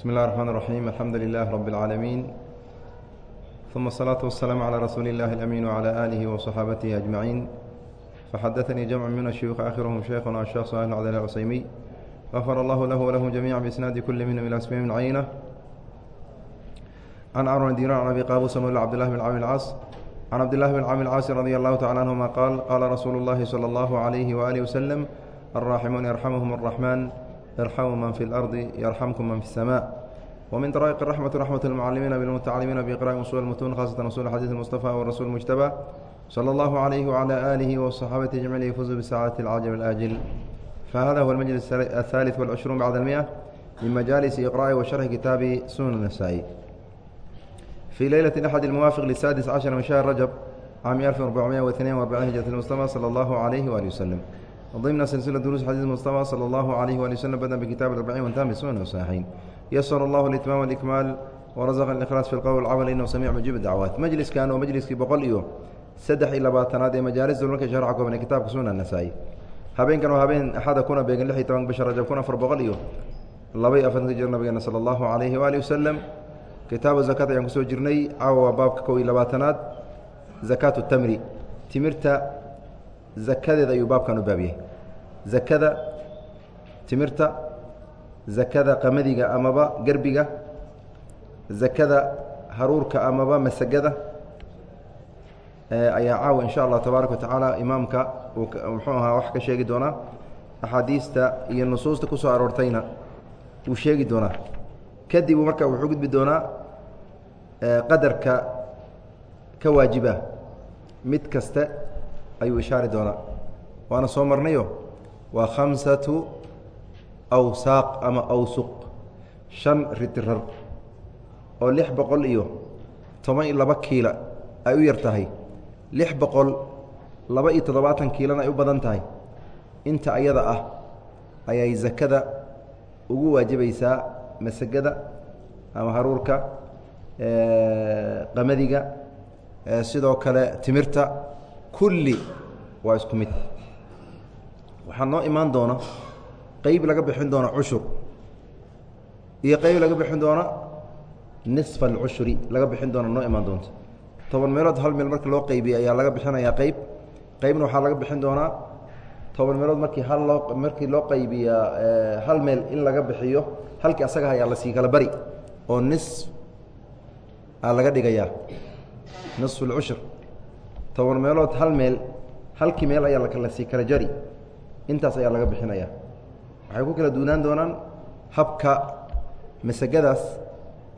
بسم الله الرحمن الرحيم الحمد لله رب العالمين ثم الصلاة والسلام على رسول الله الأمين وعلى آله وصحابته أجمعين فحدثني جمع من الشيوخ آخرهم شيخنا الشيخ صالح العبد الله العسيمي غفر الله له ولهم جميعا بإسناد كل منهم إلى اسمه من عينه عن عمرو دينار عن أبي قابوس مولى عبد الله بن عامر العاص عن عبد الله بن عامر العاص رضي الله تعالى عنهما قال قال رسول الله صلى الله عليه وآله وسلم الراحمون يرحمهم الرحمن يرحم من في الأرض يرحمكم من في السماء ومن طرائق الرحمة رحمة المعلمين بالمتعلمين بإقراء أصول المتون خاصة أصول حديث المصطفى والرسول المجتبى صلى الله عليه وعلى آله وصحابته أجمعين يفوز بسعادة العاجل الآجل فهذا هو المجلس الثالث والعشرون بعد المئة من مجالس إقراء وشرح كتاب سنن النسائي في ليلة الأحد الموافق للسادس عشر من شهر رجب عام 1442 هجرة المصطفى صلى الله عليه وآله وسلم ضمن سلسلة دروس حديث المصطفى صلى الله عليه وآله وسلم بدأ بكتاب الأربعين وانتهى بسنن والصحيحين يسر الله الإتمام والإكمال ورزق الإخلاص في القول والعمل إنه سميع مجيب الدعوات مجلس كان ومجلس بقول إيوه saddex iyo labaatanaad ee majaalis dulmarka sharxa kooban ee kitaabka sunan nasaa-i habeenkan waa habeen axada kuna beegan lix iyo toban bisha rajab kun afar boqol iyo laba iyo afartanka jir nabigeena sala allahu calayhi waalihi wasalam kitaabu zakaat ayaan kusoo jirnay caawa waa baabka kow iyo labaatanaad zakaatu tamri timirta zakadeeda ayuu baabkan u baabyahay zakada timirta zakada qamadiga amaba gerbiga zakada haruurka amaba masagada ayaa caawa insha allah tabaaraka watacaala imaamka uu muxuu ahaa wax ka sheegi doonaa axaadiista iyo nusuusta ku aroortayna wuu sheegi doonaa kadib marka wuxuu gudbi doonaa qadarka ka waajiba mid kaste ayuu ishaari doonaa. Waana soo marnayo waa khamsatu awsaaq ama awsuq shan ritirar oo lix boqol iyo toban iyo laba kiila ay u yar tahay. Lix boqol laba iyo toddobaatan kiilona ay u badan tahay. Inta ayada ah ayay zakada ugu waajibaysaa masagada ama haruurka qamadiga sidoo kale timirta kulli waa isku mid. Waxaa noo imaan doona qeyb laga bixin doona cushur. Iyo qeyb laga bixin doona nisfa alcushuri laga bixin doona noo imaan doonta toban meelood hal meel marka loo qeybiyey ayaa laga bixinayaa qeyb qeybna waxaa laga bixin doonaa toban meelood markii hal loo markii loo qaybiyaa hal meel in laga bixiyo halkii asaga ayaa la sii kala bari oo nis aa laga dhigayaa. Nisfu lcushur toban meelood hal meel halkii meel ayaa la sii kala jari. Intaas ayaa laga bixinaya. Waxay ku kala duunaan doonaan habka masagadaas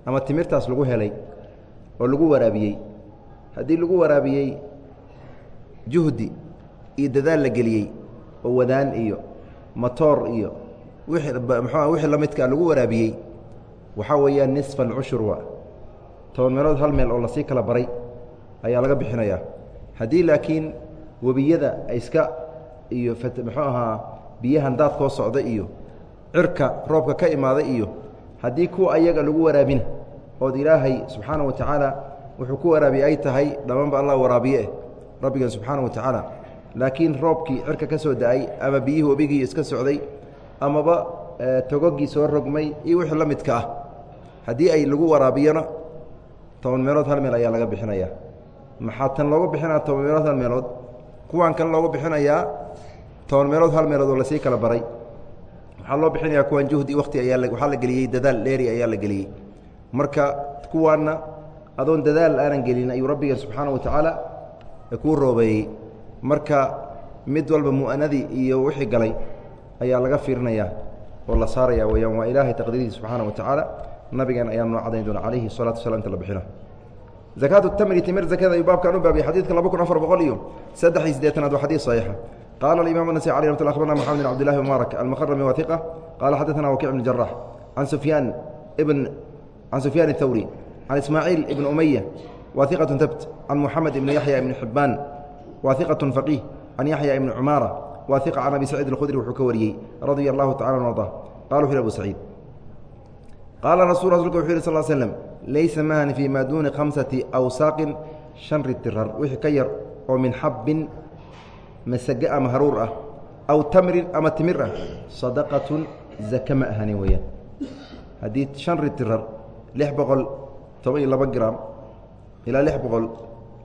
ama timirtaas lagu helay oo lagu waraabiyey. Haddii lagu waraabiyey juhdi iyo dadaal la geliyey oo wadaan iyo matoor iyo muxuua wixii la midkaa lagu waraabiyey waxaa weeyaan nisfa alcushur wa toban meelood hal meel oo la sii kala baray ayaa laga bixinayaa haddii laakiin webiyada iska iyo muxuu ahaa biyahan daadkoo socda iyo cirka roobka ka imaaday iyo haddii kuwa ayaga lagu waraabina ood ilaahay subxaana wa tacaala wuxuu ku waraabiye ay tahay dhammaanba allah waraabiyeeh rabbigan subxaana wa tacaala. Laakiin roobkii cirka ka soo da'ay ama biyihii webigii iska socday amaba togogii soo rogmay iyo wixii la midka ah haddii ay lagu waraabiyona toban meelood hal meel ayaa laga bixinayaa maxaa tan looga bixinaya toban meelood hal meelood. Kuwaan kan looga bixinayaa toban meelood hal meelood oo la sii kala baray. Waxaa loo bixinayaa kuwaan juhdi wakti ayaa waxaa la geliyey dadaal dheeri ayaa la geliyey. Marka kuwaanna adoon dadaal aanan gelin ayuu rabbiga subxaana wa tacaala kuu roobeeyey. Marka mid walba mu'anadii iyo wixii galay ayaa laga fiirinayaa oo la saaraya weyaan waa ilaahay taqdiirihiisa subxaana wa tacaala. Nabigan ayaa noo cadayn doona calayhi salatu wasala inta la bixino zakaatu tamri timir zakada ayuu baabkan u baabiyay xadiidka laba kun afar boqol iyo saddex iyo siddeetanaad waa xadiid saxiixa qaala alimam anasai alي ramat abarna maxamed bn abdillahi mubaarak almaqrami wa iqa qaala xadaثana wakic bn jarax can sufyaan ibn can sufyaan الthawri can ismaaciil ibn umaya wa iqaة tabt can muxamed ibn yaxya ibn xibaan wa iqaة faqiih can yaxya ibn cumaara wa iqa can abi saciid اlkhudri wuxuu ka wariyey radia allahu tacala an arda qala wuxu yhi abu saciid qaala rasul rasulka wuxu yhi sal slm laysa mahani fii maa duuni khamsati awsaaqin shan ritirar wixii ka yar oo min xabbin masage ama haruur ah aw tamrin ama timir ah sadaqatun zake ma ahani weeyaan haddii shan ritirar lix boqol toban iyo laba gram ilaa lix boqol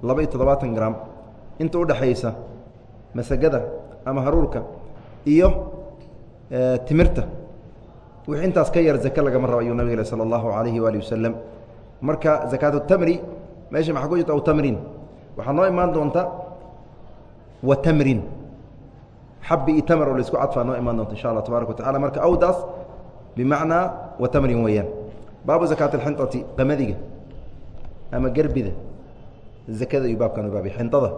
laba iyo toddobaatan gram inta udhexaysa masagada ama haruurka iyo timirta wix intaas ka yar zake lagama rabo ayuu nabig sala allahu alayhi waali wasalam marka zakaatu tamri meesha maxaa ku jirta? Aw tamrin. Waxaa noo imaan doonta wa tamrin. Xabi iyo tamr oo la isku cadfaa noo imaan doonta insha allah tabarak watacala marka awdaas bimacnaa wa tamrin weeyaan. Baabu zakaat alxinطati qamadiga ama gerbida zakada iyo baabkan baabay xinطada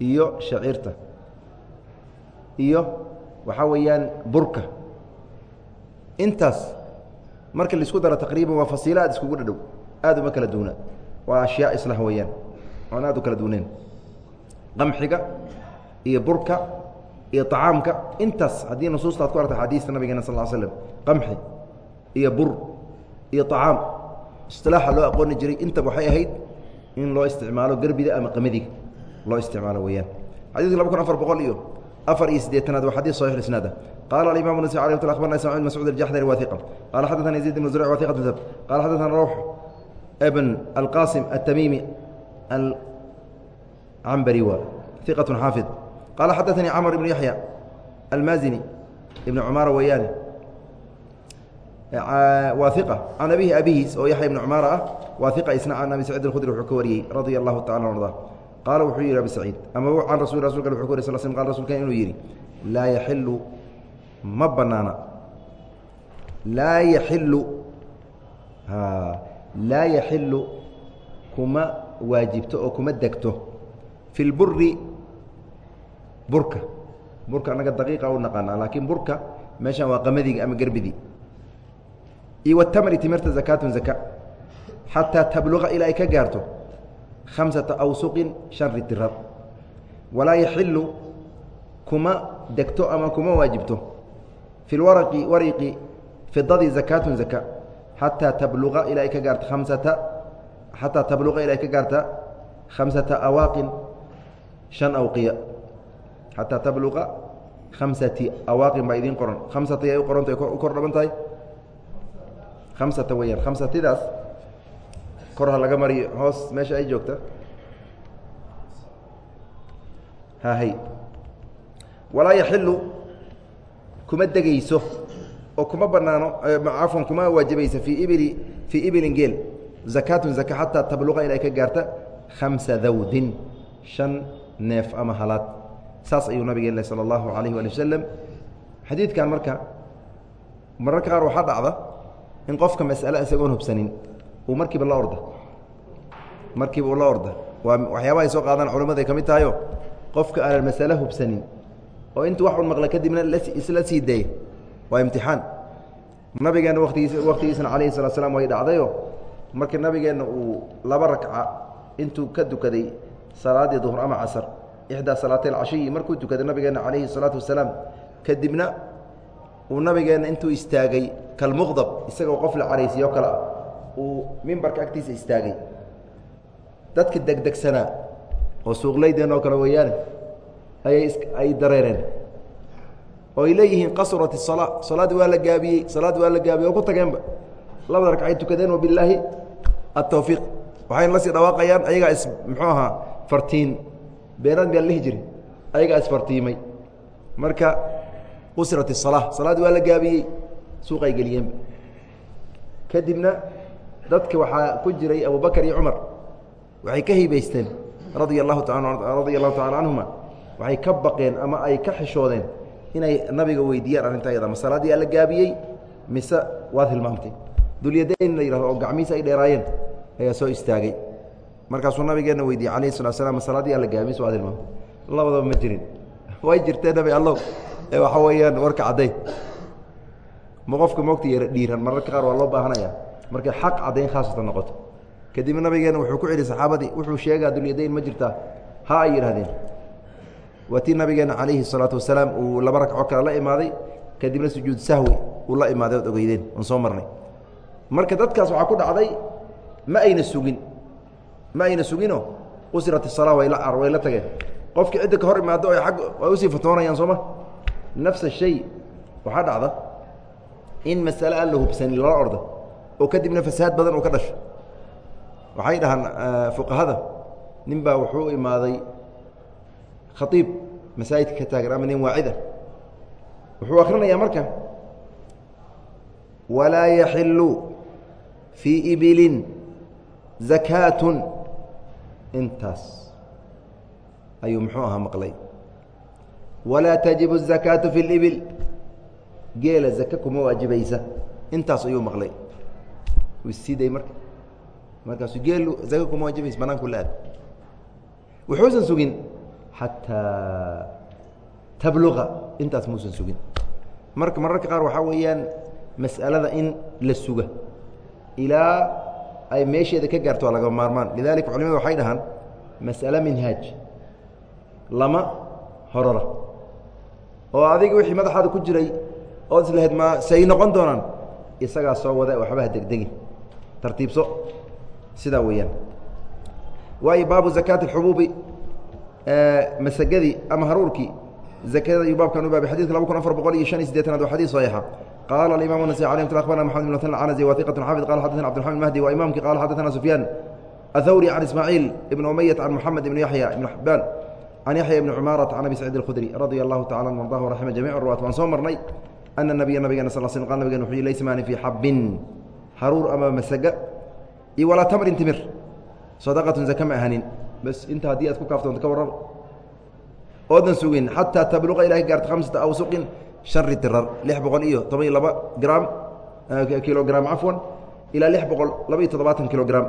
iyo shaciirta. Iyo waxaa weeyaan burka intaas marka la isku daro taqriiban waa fasiilo aad iskugu dhadhow. Aad uma kala duuna waa ashyaa islah weeyaan oon aad u kala duuneen qamxiga iyo burka iyo طacaamka intaas haddii nusuusta ad ku arta xadiista nabigeena sal slm qamxi iyo bur iyo طacaam isilaaxa loo aqooni jiray intaba waxay ahayd in loo isticmaalo gerbida ama qamadiga. Loo isticmaalo weeyaan xadidka laba kun afar boqol iyo afar iyo sideetanaad waa xadis صaxix isnaada qala aimam ns alي mt abarna ismacil mascuud aljaxdari waثiqa qala xadaثana yaزيid bn zurc waثiqat msab qala xadaثana rawx bn alqasim الtamimi alcambari wa iqaة xaafid qala xadaثanii camr ibn yaxya almazini ibn cumaara weeyaane waa iqa can abihi abihiis oo yaxya ibn cumaara ah waa iqa isna can abi sacid اkhudri wuxuu ka wariyey radia allahu tacala arda qaala wuxuu yihi abi saciid ama can rasul rasulka wuxu ka wary sl sl qal rasulkan inuu yidhi laa yaxilu ma banaana laa yaxilu laa yaxilu kuma waajibto oo kuma degto fi lburi burka. Burka annaga daqiiqa u naqaanaa laakiin burka meeshan waa qamadiga ama gerbidii iyo watamri timirta zakaatun zaka xataa tabluqa ilaa ay ka gaarto khamsata awsuqin shan ritirar walaa yaxilu kuma degto ama kuma waajibto fi lwaraqi wariqi fidadii zakaatun zaka xataa tabluqa ilaa ay ka gaarto khamsata xataa tabluqa ilaa ay ka gaarta khamsata awaaqin shan awqiya xataa tabluqa khamsati awaaqin baa idiin qoran khamsati ay u qoranta u kor dhaban tahay khamsata weyaan khamsatidaas kor ha laga mariyo. Hoos meesha ay joogta. Hahay walaa yaxilu kuma degayso. Oo kuma banaano cafwan kuma waajibaysa fii ibili fii ibilin geel. Zakaatun zaka xataa tabluqa ilaa ka gaarta khamsa dawdin. Shan neef ama halaad. Saas ayuu nabigeen leh sala allahu alayh waali wasalam xadiidkan marka mararka qaar waxaa dhacda in qofka mas'ale isagoon hubsanin markiiba la orda. Markiiba uu la orda. Waa waxyaabaha ay soo qaadaan culimmadu ay ka mid tahayo qofka aanan masale hubsanin oo intuu wax un maqla kadibna isla sii daya waa imtixaan. Nabigeenna watigiis waktigiisna calayhi salatu slam way dhacdayo marka nabigeenna uu laba rakca intuu ka dukaday salaaddii duhur ama casar ixdaa salaatay alcashiyi markuu tukaday nabigeenna calayhi salaatu wasalaam kadibna uu nabigeenna intuu istaagay kalmuqdab isagoo qof la caraysiyo kale ah uu mimbarka agtiisa istaagay dadka degdegsanaa oo suuqlaydeen oo kale weeyaane ayay ay dareereen oo ay leeyihiin qasurat الsalaa salaad waa la gaabiyey salaad waa la gaabiyey oo ku tageenba labada ragcay tukadeen wabilaahi atawfiiq waxayna la sii dhawaaqayaan ayagaa is muxuu ahaa fartiin beenaad baa la dhihi jiri ayagaa isfartiimay marka qusirat الsalaa salaad waa la gaabiyey suuqay geliyeenba kadibna dadka waxaa ku jiray abubakar iyo cumar. Waxay ka hiibaysteen radia taa radia allahu tacala canhuma waxay ka baqeen ama ay ka xishoodeen inay nabiga weydiiyaan arrinta ayada ma salaaddii alla gaabiyey mise waad hilmaamtay dulyadayn la yihahdo oo gacmihiisa ay dheeraayeen ayaa soo istaagay. Markaasuu nabigeenna weydiiyey calayhi salatu slam ma salaaddii alla gaabiy mise waad hilmaamtay labadaba ma jirin. Way jirteen nabi allow. Ee waxa weeyaan warka cadday ma qofka moogta yara dhiiran mararka qaar waa loo baahanaya markay xaq caddayn khaasatan noqoto. Kadibna nabigeenna wuxuu ku celi saxaabadii wuxuu sheegaa dulyadayn ma jirtaa ha ay yidhahdeen waa nabigeena calayhi salaatu wasalaam uu laba ragco kale la imaaday kadibna sujuud sahwi uu la imaaday ood ogeydeen oon soo marnay. Marka dadkaas waxaa ku dhacday ma ayna sugin. Ma ayna suginoo usirat isala way la way la tageen. Qofkii cidda ka hor imaado ay ag ay u sii fatoonayaan sooma nafsa shay waxaa dhacda in masale aan la hubsanin lala ordo oo kadibna fasaad badan uu ka dhasho waxay dhahaan fuqahada nin baa wuxuu u imaaday khaiib masaajidka ka taagan ama nin waacida wuxuu akrinayaa marka walaa yaxilu fii ibilin zakaatun intaas ayuu muxuu ahaa maqlay walaa tajibu الzakaatu fi اlibil geela zake kuma waajibaysa intaas ayuu maqlay siday marka markaasuu geelu zake kuma waajibaysa banaanku la wuxuusan sugin xataa tabluqa intaas muusan sugin. Marka mararka qaar waxaa weeyaan mas'alada in la suga. Ilaa ay meesheeda ka gaarto waa laga maarmaan. Lidalika culimadu waxay dhahaan mas'ale minhaaj lama horora. Oo adiga wixii madaxaada ku jiray ood islahayd ma say noqon doonaan? Isagaa soo wada waxba ha degdegin tartiibso. Sidaa weeyaan. Waayo baabu zakaati اxubuubi masagadii ama haruurkii zakada ayuu baabkan u baabay xadidka laba kun afar boqol iyo shan iyo sideetanaad waa xadiis saxiixa qala alimam nasai alay mt abarna mxamed bn mn canazi wa iqat xafid qala xadana abdiraxman mahdi waa imamkii qala xadana sufyaan athawri can ismaaciil ibn umayat can muxamed ibn yaxya ibn xabbaan can yaxya ibni cumaarat can abi saciid اlkhudri radia allahu tacala an ardah raxima jamic ruwaat waan soo marnay ana nabiya nabigana sal sl qal nabigana wuxuu laysa maani fii xabin haruur ama masaga iyo walaa tamrin timir. Sadaqatun zaka ma ahanin bas inta haddii aad ku kaaftoonto ka warraba oodan sugin xataa tabluqa ilahay gaarta khamsata awsuqin shan ritirar lix boqol iyo toban iyo laba gram kilogram cafwan ilaa lix boqol laba iyo toddobaatan kilogram.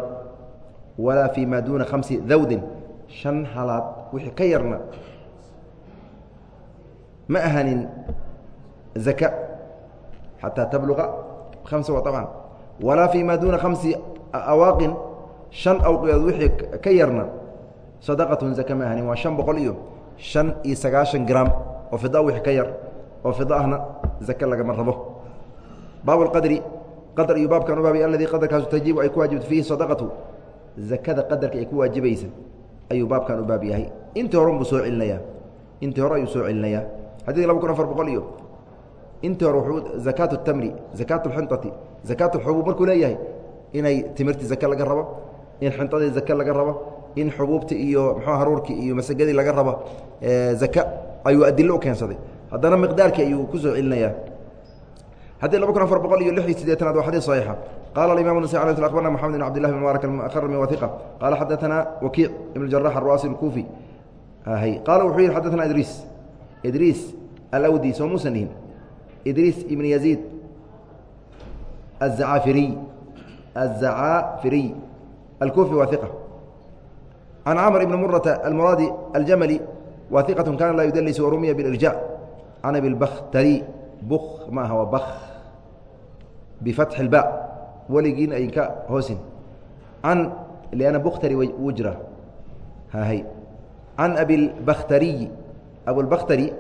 Walaa fii maa duuna khamsi dawdin. Shan halaad wixii ka yarna ma ahanin zaka xataa tabluqa hamsa wa abcan walaa fii maa duuna khamsi awaaqin shan awqiyood wixii ka yarna sadaqatun zaka ma ahanin waa shan boqol iyo shan iyo sagaashan gram oo fida wixii ka yar oo fida ahna zake lagama rabo baabu lqadri qadar iyo baabkan u baabay qadarkaasu tajibu ay ku waajibto fiihi sadaqatu zakada qadarka ay ku waajibaysa ayuu baabkan u baab yahay. Intii hore buu soo celinayaa intii hore ayuu soo celinayaa xadiidka laba kun afar boqol iyo intii hore wuxuu zakaatu اtamri zakaatu اlxintati zakaat اlxubuub markuu leeyahay inay timirtii zake laga rabo in xintadii zake laga rabo in xubuubti iyo mxuu haruurkii iyo masagadii laga rabo zaka ayuu adilo u keensaday haddana miqdaarkii ayuu ku soo celinayaa xadيث لaba kun afar boqol iyo lix iyo sideetanaad waa xadيث صaحيixa qala الimam النسي ع أخبرna محamed بن عبد الله بن مبارك المأخرمي وثiقة qala xadaثna وkiiع بن الجراح الرuأسي الكوفي qala wuxuu yihi xadaثna idriis idriis alawdi soo muusan dhihin idriis ibn يزيid الزعافiriي الزعافiriي الكوفي wa ثiقة عن cمر بن مرة المرادي الجملي wa ثiqة kana la يdلس وrumiya بالإرجاع عن أبي البختري bk ma aha waa bk بفتح الباء weligiina ayn ka hoosin an لأnna bktri wuu jira hy عan أبي البختري أبوالبختري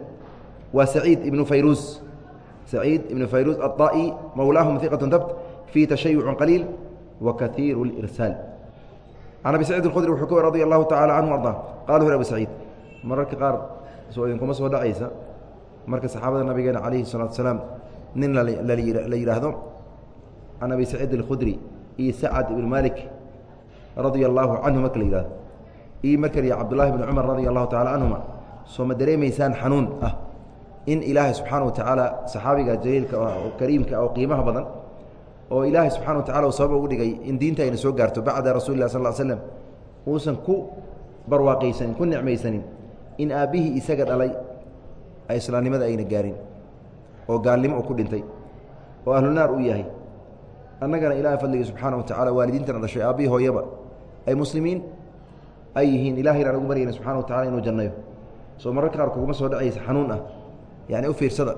waa سعيid iبن فayruز سعيid iبن فayruز الطائي mولاهم ثiqة dbt في تشhayع قليل وكثير الإرساaل عن أبي سعيد الخdري وxuu ka wr رضي الله taعالى عنه أرضاه qال وu أبو سعيid mararka qaar soo idinkuma soo dhacaysa marka saxaabada nabigeena calayhi salaatu salaam nin la yidhaahdo can abi saciid alkhudri iyo sacad ibn malik radia allaahu canhu marka la yihahdo iyo marka la cabdullahi bni cumar radia allahu tacala canhuma soo ma dareemaysaan xanuun ah in ilaahay subxaana wa tacaala saxaabiga jaliilka oo kariimka oo qiimaha badan oo ilaahay subxana wa tacala uu sabab ugu dhigay in diinta ayna soo gaarto bacda rasuuli lah sal l slam uusan ku barwaaqaysanin ku nicmaysanin in aabbihii isaga dhalay islaamnimada ayna gaarin oo gaalnimo u ku dhintay oo ahlunaar uu yahay. Annagana ilahay fadliga subxaana wa tacala waalidiintana dhashay aabbihii hooyaba ay muslimiin ay yihiin ilahayna aan ugu baryayna subxana wa tacala inuu jannayo. Soo mararka qaar kuguma soo dhacaysa xanuun ah yani u fiirsada.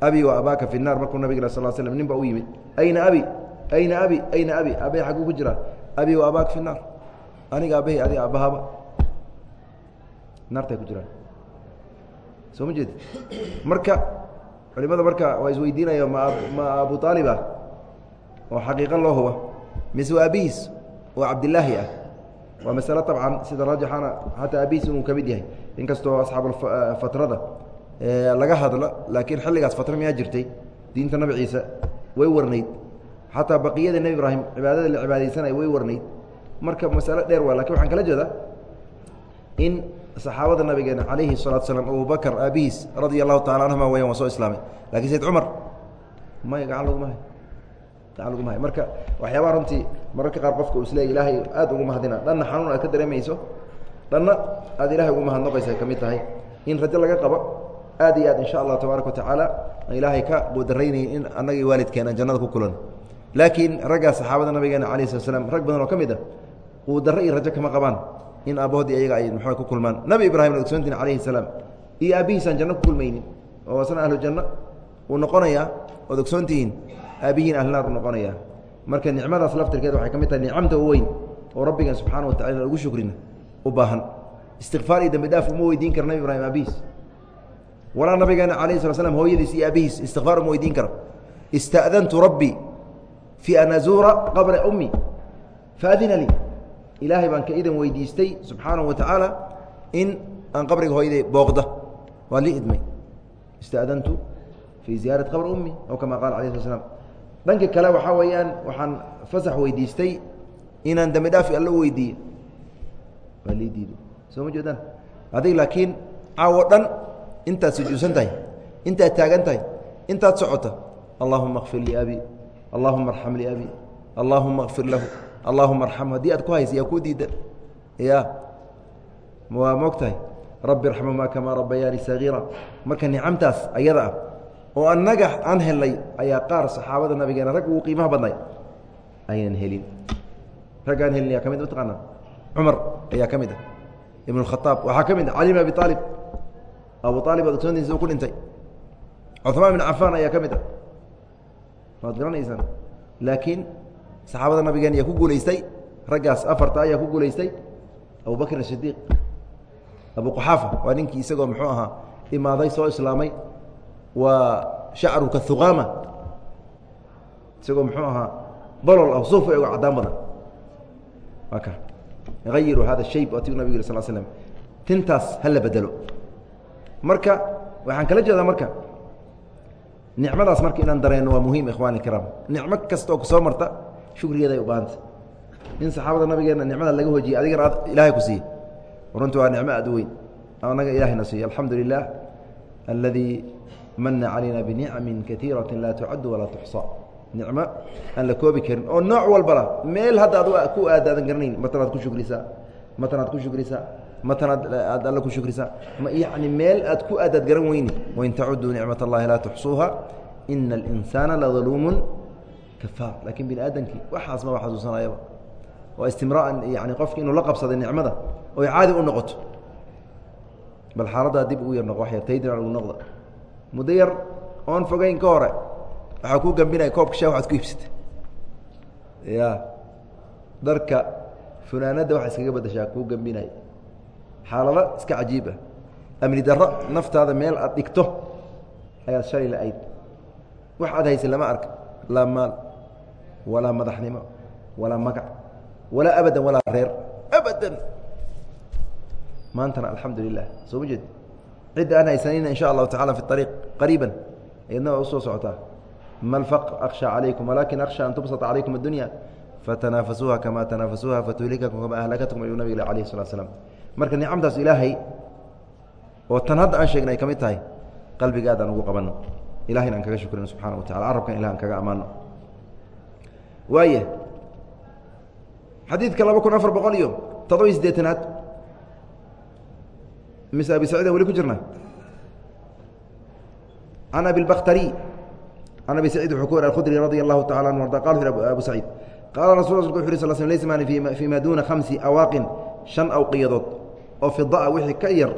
Abi wa abaaka fi naar markuu nabig sal slm nin ba u yimid. Ayna abi ayna abi ayna abi aabbahay xagguu ku jiraa abi wa abaaka fi naar. Aniga aabbahay adiga aabbahaaba. Naartay ku jiraan. Soo ma jeed marka culimada marka waa isweydiinaya ma ma abu aalib ah oo xaqiiqa loo huba mise waa abihiis oo cabdilaahi ah. Waa masale abcan sida raajixana xataa abihiis inuu ka mid yahay. Inkastoo asxaabfatrada laga hadlo laakiin xilligaas fatra miyaa jirtay? Diinta nabi ciise way warnayd. Xataa baqiyada nebi ibraahim cibaadada la cibaadaysanaya way warnayd. Marka masalo dheer waa laakiin waxaan kala jeedaa in saxaabada nabigeena calayhi salatu slam abubakr aabihiis radia allahu tacala anhuma wayaan waa soo islaamay. Lakin sayd cumar may gacan laguma hay gacan laguma hay marka waxyaabaha runtii mararka qaar qofka uu isleey ilaahay aad ugu mahadina. Dhanna xanuun aad ka dareemayso. Dhanna aad ilahay ugu mahadnaqaysa ka mid tahay. In rajo laga qabo aad iyo aad insha allah tabaaraka watacaala ilaahay ka quudaraynayay in annagii waalidkeena jannada ku kulan. Laakiin raggaa saxaabada nabigeena alayh slat slam rag badan oo ka mid a quudarro iyo rajo kama qabaan in aabbahoodii ayaga ay muxua ku kulmaan. Nabi ibraahim ogsoontiin calayhi salaam iyo aabbihiisaan janno ku kulmaynin oo asna ahlu janno uu noqonayaa ood ogsoontihiin aabbihiin ahlnaar uu noqonayaa. Marka nicmadaas laftirkeeda waxay ka mid tahay nicamta u weyn oo rabbigan subxaana wa tacala ugu shukrina u baahan. Istikfaar iyo dembi dhaaf uma weydiin karo nabi ibraahim aabihiis walaa nabigeena alayh sala slam hooyadiis iyo aabihiis istikfaar uma weydiin karo. Ista'dantu rabbii fii an azuura qabra ummi. Faadina lii ilaahay baan ka idan weydiistay subxaanahu wa tacaala in aan qabriga hooyaday booqda waa lii idmay. Ista'dantu fii ziyaarati qabri ummi aw kama qaala alayh slat slam dhanka kale waxaa weeyaan waxaan fasax weydiistay inaan dembi dhaafi weydiiye waa lii diiday soo ma jeedaan adig laakiin caawo dhan intaad sujuudsan tahay intaad taagan tahay intaad socota allahuma kfir lii abi allahuma arxam lii abi allahuma kfir lahu allahuma arxamhu haddii aad ku haysa yaa kuu diidan. Ya waa moog rabbi arxamumaa kamaa rabbayaani sagiira marka nicamtaas ayada ah oo annaga aan helnay ayaa qaar saxaabada nabigeena rag ugu qiimaha badnay. Aynan helin. Rag helin yaa ka mid mataqaanaa? Cumar ayaa ka mid ah. Ibn waxaa ka mid ah. Cali bn abi aalib abu aalib ad ogsoontiisa ku dhintay. Cuثmaan bn cafaan ayaa ka mid ah. Waad garanaysaan. Laakiin saxaabada nabigeen ayaa ku guulaystay. Raggaas afarta ayaa ku guulaystay. Abu bakrin abu quxaafa waa ninkii isagoo muxuu ahaa imaaday soo islaamay. Waa shacru kauqaama isagoo muxuu ahaa bolol ah suuf ego cadaan badan. Waa ka. Ayiru hada shayb ati nabig yiri sal slm tintaas hala bedelo marka waxaan kala jeedaa marka. Nicmadaas marka inaan dareenno waa muhiim ikhwani ikiraam nicmo kasta oo ku soo marta shukrigeeda ay u baahanta. In saxaabada nabigeena nicmada laga hojiyey adigana aad ilaahay ku siiye runti waa nicmo aad u weyn. Anaga ilahayna siiye alxamdu lilah aladii mana calayna binicmi kaiirati laa tucaddu walaa tuxsa nicmo aan la koobi karin. Oo nooc walbala meel hadda ad ku aad aadan garanayn matan aad ku shukrisaa? Matan aad ku shukrisaa matanaad all ku shukrisa. Yani meel aad ku aadaad garan weyni. Wain tacuduu nicmat اllahi laa tuxsuuha ina اlinsaana ladaluumu kafaar. Laakiin bini aadamkii waxaas maba xasuusanayaba waa istimraaan yani qofki inuu la qabsaday nicmada oy caadi u noqoto. Bal xaaladdaa dib ugu yar wax yar taydina ugu noqda muddo yar oon fogeyn ka hore waxaa kuu gambinaya koobka shaa waxaad ku iibsatay. Ya dharka funaanadda waxa iskaga badashaa kuu gambinaya xaalado iska cajiib ah. Amni darro naftaada meel aad dhigto ayaad shalay la-ayd wax aad haysa lama arka. Laa maal walaa madaxnimo walaa magac walaa abadan walaa reer. Abadan! Maantana alxamdu lilah soo ma jeed? Cidda aan haysanayna in sha allahu tacala fi ariiq qariiban iyadna waa u soo socotaa. Ma lfaqr akhsha calaykum walakin akhsha an tubsata calaykum addunya fatanaafasuuha kama tanaafasuuha fatuhlikakum kama ahlakatkum ayuu nabig alayh salatu slam marka nicamtaas ilaahay oo tan hadda aan sheegnay mid tahay qalbigaadaan ugu qabanno. Ilahayna aan kaga shukrino subxana wa tacala carabkan ilah aan kaga ammaano waaya xadiidka laba kun afar boqol iyo todobiy siddeetanaad mise abi saciidan weli ku jirna can abi اbktri can abi saciid wuxuu ku wari alkhudri radi allahu tacala anhu arda qal abu saciid qaala rasul rasulka wuxu uri sal sl laysa mani fii duuna khamsi awaaqin shan awqiyadood oo fida wixii ka yar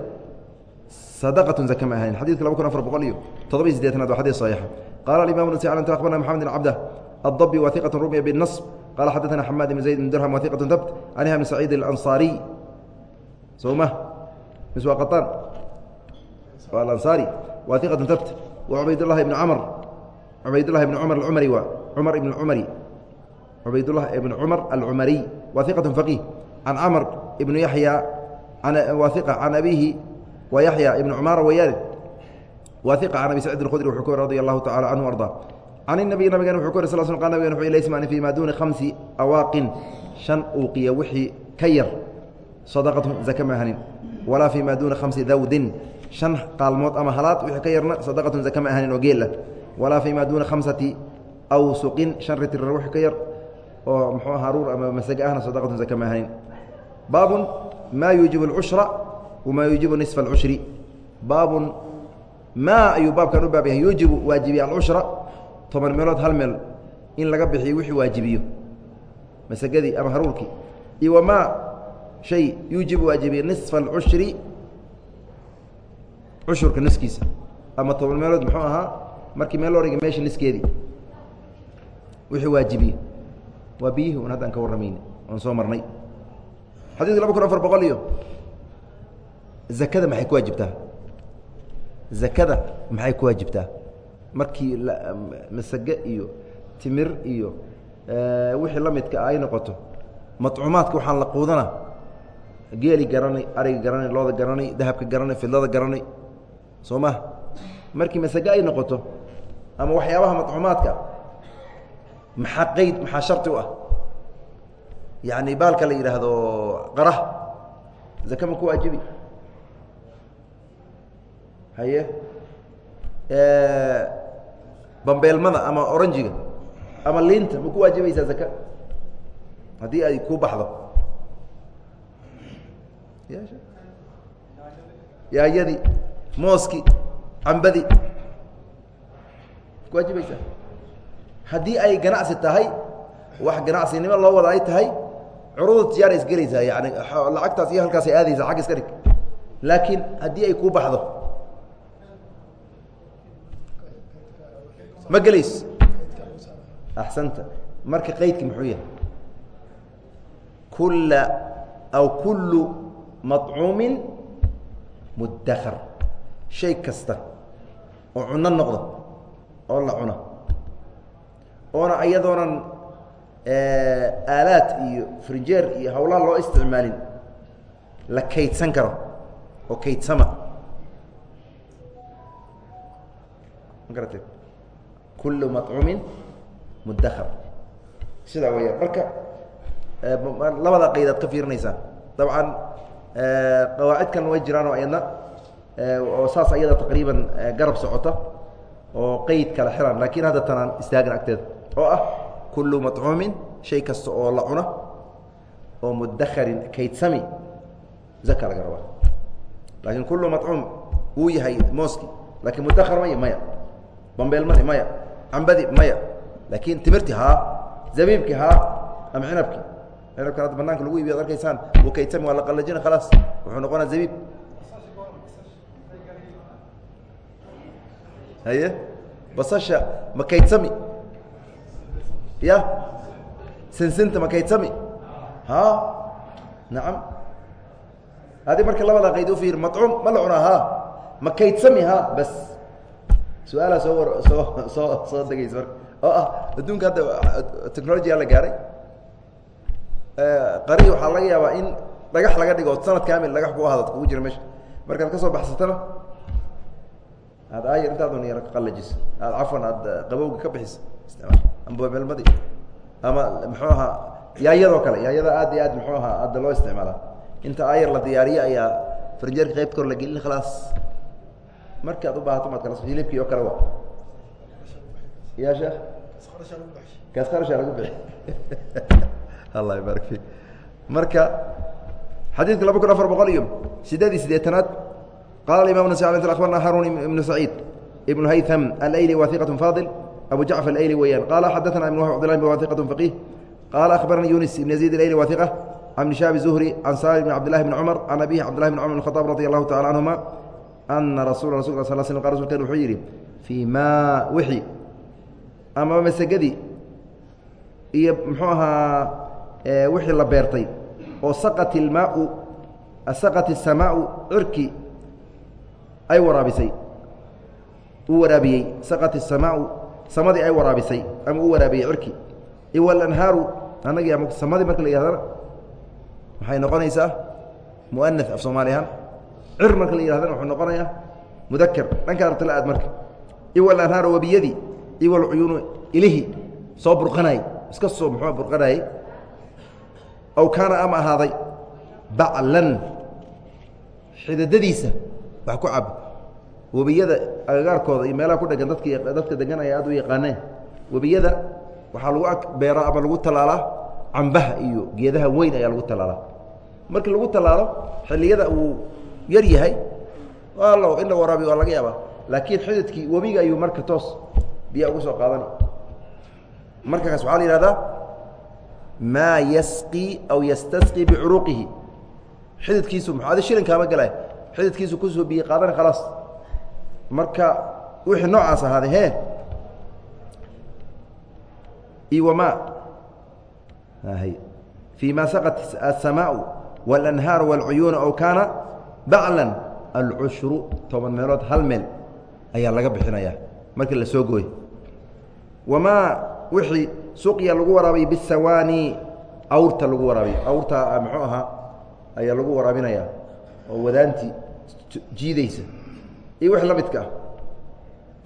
sadaqatun zaka ma ahayn. Xadidka laba kun afar boqol iyo toddobiy sideetanaad waa xadis saxiixa. Qala alimamu nasi an akhbarna maxamed bn cabdah addabi wahiqatu rumiya binas qala xaddaثna xamaad ibn zayd bn dirham wahiqatu tabt aniha bn saciid اlansaariy sowma mis waa qataan waa alansaari? Wahiqatu tabt wa cubaydullahi ibni camr cubaydullahi ibni cumar alcumari waa cumar ibn cumari cubaydullah ibn cumar alcumariy wahiqatu faqiih. Can camr ibnu yaxya يحيى عن وثيقة عن أبيه ويحيى بن عمار ويالد وثيقة عن أبي سعيد الخدري وحكور رضي الله تعالى عنه وأرضاه can inabiy nabigan wuxuu ku uri sal sl qal nabigan wuxuu laysmani fii maa duuni khamsi awaaqin shan uuqiya wixii ka yar sadaqatu zaka ma ahanin walaa fii maa duuna khamsi dawdin shan qaalmood ama halaad wixii ka yarna sadaqatun zaka ma ahanin oo geela walaa fii maa duuna khamsati awsuqin shan ritr wixii ka yar oo muxuu haruur ama masaga ahna sadaqatun zaka ma ahanin baabun maa yuujibu اlcushra wamaa yuujibu nisfa اlcushri baabun maa ayuu baabkan u baab yahay. Yuujibu waajibiya alcushra toban meelood hal meel in laga bixiyo wixii waajibiyo. Masagadii ama haruurkii iyo wamaa shay yuujibu waajibiya nisfa alcushri cushurka niskiisa. Ama toban meelood muxuu ahaa markii meel loo dhigay meesha niskeedii wixii waajibiye. Waa biyihii un haddaan ka warramayna oon soo marnay xadiidka laba kun afar boqol iyo zakada maxay ku waajibtaa? Zakada maxay ku waajibtaa? Markii masage iyo timir iyo wixii la midka ay noqoto maطcuumaadka waxaan la quudana geeli garanay ariga garanay looda garanay dahabka garanay fidlada garanay. Soo ma markii masage ay noqoto ama waxyaabaha maطcuumaadka maxaa qeyd maxaa shardi u ah yani baalka la yidhaahdo qara zake ma ku waajibi? Haye? Bambeelmada ama oranjiga ama liinta ma ku waajibaysaa zaka? Haddii ay ku baxdo. Yaayadii mooskii cambadii ku waajibaysaa? Haddii ay ganacsi tahay wax ganacsinimo loo wada ay tahay curudu tijaara isgelaysaa yani lacagtaas iyo halkaas ay aadaysaa xag iska dhig. Laakiin haddii ay ku baxdo ma gelays. Axsanta. Marka qaydki muxuu yahay? Kula aw kullu maطcuumin mudakar shay kasta oo cuno noqda oo la cuno. Oona iyadoonan aalaad iyo frijeer iyo hawlaha loo isticmaalin la kaydsan karo oo kaydsama. Ma garate kulu maطcuumin mudakar sidaa weyaan marka labada qaydaad ka fiirinaysaa dabcan qawaacidkan way jiraan oo ayadna oo saas ayada taqriiban garab socota oo qeyd kala xiran. Lakin hadda tanaan istaagin agteeda oo ah kulu maطcuumin shay kasta oo la cuna oo mudakarin kaydsami zaka laga rabaa. Laakiin kulu maطcuum wuu yahay mooski. Lakin mudakar maya maya bambeelmadi maya cambadi maya laakiin timirti haa zabiibki haa ama cinabki. Cinabkan hadda banaanka lagu iibiy ad arkaysaan wuu kaydsami waa la qalajina khalaas. Wuxuu noqonaa zabiib haye? Basasha ma kaydsami ya. Sinsinta ma kaydsami? Ha? Nacam adi marka labada qayd ufiir maطcuum ma la cunaa ha? Ma kaydsami ha? Bas. Su'aalaa soo war soo soo soo degaysa marka. Oo ah adduunka hadda technologya la gaaray. Qari waxaa laga yaabaa in dhagax laga dhigo sanad kamil dhagax ku ahada kugu jira meesha. Markaad ka soo baxsatana aad aayar intaadun yaro ka qalajiso aad cafwan aad qabowga ka bixiso istimaal amba melmadi ama muxuu ahaa yaayadoo kale yaayada aad iyo aad muxuu ahaa adda loo isticmaalaa inta aayar la diyaariye ayaa farjeerka qaybta kor la gelin khalaas marki ad u baahato maad kala hilibkii oo kale wa. Ya sheekh? Kaas qarashaa lagu bixi. Allah ybarak fi marka xadiidka laba kun afar boqol iyo sideed iyo sideetanaad qala imam nas abarna harun ibnu saciid ibnu haytham alayli wa iqat fadil abu jacfar alayli weeyaan qaala xadaana ibn wab cbdillah bn wa iqatun faqiih qaala akhbaranii yunis ibn yaziid alayli waa iqa can ibn shaabi zuhri can saali bn cabdillahi bni cumar can abihi cabdillahi bn cumar bn khadaab radi allahu tacala canhuma ana rasula rasul ka sal sl qa rasulkan wuxuu yidhi fii maa wixi amaba masagadii iyo muxuu ahaa wixii la beertay oo saqat ilmaau saqat isamaau cirki ay waraabisay uu waraabiyey saqat isamaau samadii ay waraabisay ama uu waraabiyey cirki iwalanhaaru anagii ama samadii marka la yihahdana waxay noqonaysaa? Muana af soomaali ahaan cir marka la yihahdana wuxuu noqonayaa mudaker dhankaa rabta la aad marka. Iwalanhaaru wabiyadii iyo walcuyuunu ilihi soo burqanayay. Iska soo muxuu burqanayay? Aw kaana ama ahaaday baclan. Xidadadiisa wax ku cabo webiyada agagaarkooda iyo meelaha ku dhegan dadk dadka degan ay aad u yaqaaneen webiyada waxaa lagu ag beeraa ama lagu tallaalaa cambaha iyo geedaha weyn ayaa lagu tallaalaa. Markii lagu tallaalo xilliyada uu yar yahay allo in la waraabiyo waa laga yaabaa. Laakiin xididkii webiga ayuu marka toos biyaa uga soo qaadani. Markaas waxaa la yihahdaa maa yasqii aw yastasqii bicuruuqihi xididkiisu maxaadi shilin kaama galay xididkiisu ku soo biye qaadani khalaas marka wixii noocaas ahaaday he iwama fii ma saqat الsamaau wاlanhaaru wاlcuyuuna ow kaana baclan alcushru toban meelood hal meel ayaa laga bixinayaa markii la soo gooy wamaa wixii suqya lagu waraabay bisawaani awrta lagu waraabiy awrta muxuu ahaa ayaa lagu waraabinayaa oo wadaantii jiidaysa iyo wix la ah.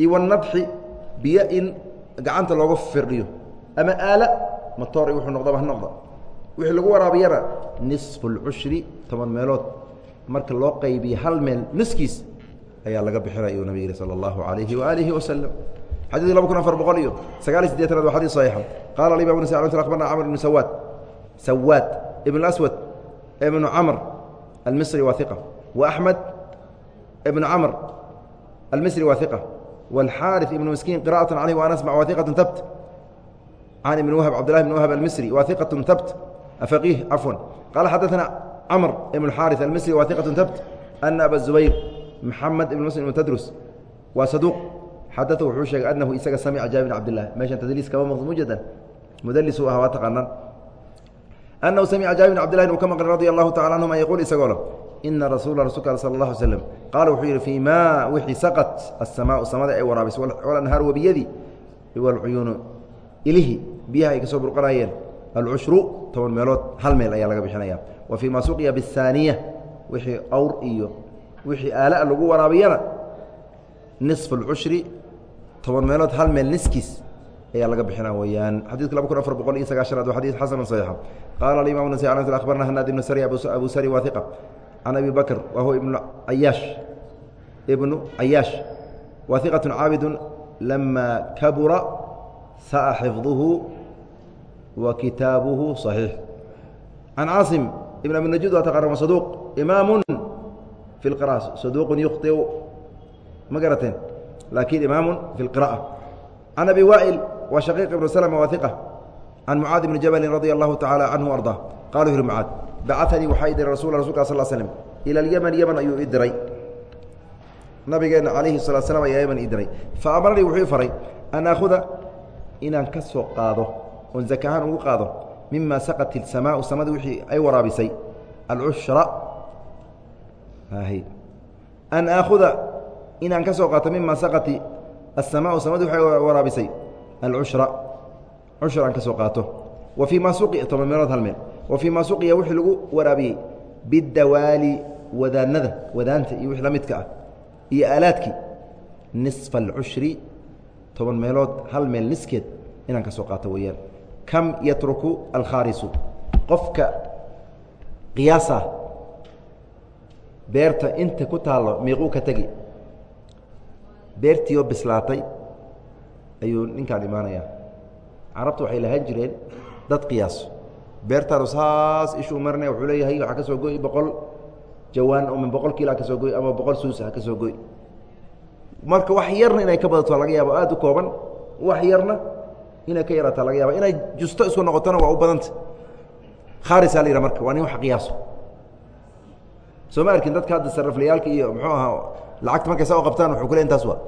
iyo wanadxi biyo in gacanta looga firdhiyo. Ama aala matoor wuxuu noqdaba ha wixii lagu waraabiyana nisfu lcushri toban meelood. Marka loo qaybiya hal meel niskiis ayaa laga bixinay uu nabig yihi sala allahu alayhi waaalihi wasalam xadidkii laba kun afar boqol iyo sagaaliy sideetanaad waa xadis saxiixa qala alimaam nasa al abarna camr ibnu sawaad sawaad ibn aswad ibnu camr almisri waa iqa wa axmed ibnu camr almisri waa iqa wاlxaariث ibn miskiin qira'aة calيh waan asmع wa iqaة habt can ibn whb cbd lah bn whb almisri wa iqaة habt afaqiih cafwa qala xadaثna cmr ibn xaariث almisri wa iqaة habt ana aba zubayr maxamed ibn muslim ibn tadrus waa saduuq xadata wuxuu sheegay anahu isaga samica jaabir bn cabdilah meeshan tadliis kama maqd mujadan mudlisuu ah waa taqaanaan anahu samica jaabir bn cabdilah inuu ka maqlay radi allahu tacala anhuma yaquul isagoo le ina rasuula rasulka al sala اlah alay slm qaala wuxuu yidhi fii ma wixii saqat asamaau samada ay waraabis walanhaar webiyadii walcuyuunu ilihi biyaha ay ka soo burqanayeen alcushru toban meelood hal meel ayaa laga bixinaya wa fii ma suqya biاhaaniya wixii awr iyo wixii aala lagu waraabiyana nisfu اlcushri toban meelood hal meel niskiis ayaa laga bixina weyaan xadidka laba kun afar boqol iyo sagaashanaad waa xadid xasanu صaxiixa qaala aimam nasa abarna hanaad ibnu sari abu sari waa iqa can abi bakr wa huwa ibnu ayaash ibnu cayaash wa iqaة caabidu lama kabura sa'a xifduhu wa kitaabuhu صaxiix can caasim ibn abi najud waa taqarama saduuq imaamu fi اlqirا'a saduuq yukhطiu ma garateen laakiin imaamu fi اlqirا'a can abi waa'il wa shaqiiq ibnu slma wa iqa can mucaad ibni jabalin radia allahu tacaala canhu arda qala yuri mucaad bacanii waxaa diray rasu rasulka sl slm ilى اymn ymn ayuu i nabigeena alayhi sala slam ayaa yman i fa amaranii wuxuu i faray an aakhuda inaan ka soo qaado oon zaka ahaan ugu qaado mima saqat isamaau samadii wixii ay waraabisay alcushra an aakhuda inaan ka soo qaato mima saqati asamaau samadi waxay waraabisay alcushra cushra aan ka soo qaato wa fii ma suqi toban hal meel wa fii ma suqiya wixii lagu waraabiyey bidawaali wadaanada wadaanta iyo wixii la midka ah iyo aalaadkii nisfa alcushri toban meelood hal meel niskeed inaan ka soo qaato weeyaan. Kam yatruku alkhaarisu? Qofka qiyaasa beerta inta ku taallo miiquu ka tegi beertii oo bislaatay ayuu ninkaan imaanayaa. Carabta waxay lahaan jireen dad qiyaaso beertaanu saas ishuu marinaya wuxuu leeyahay waxaa ka goy boqol jawaan oo min boqol kiila soo goy ama boqol suus ha ka goy. Marka wax yarna inay ka badato laga yaabo aad u kooban. Wax yarna inay ka yaraataa laga yaaba inay justo isku noqotona waa u badanta. Khaarisaa la yidhaha marka waa nin wax qiyaaso soo ma arkin dadka hadda saraflayaalka iyo muxuu ahaa lacagta markay saa u qabtaan wuxuu ku intaas waa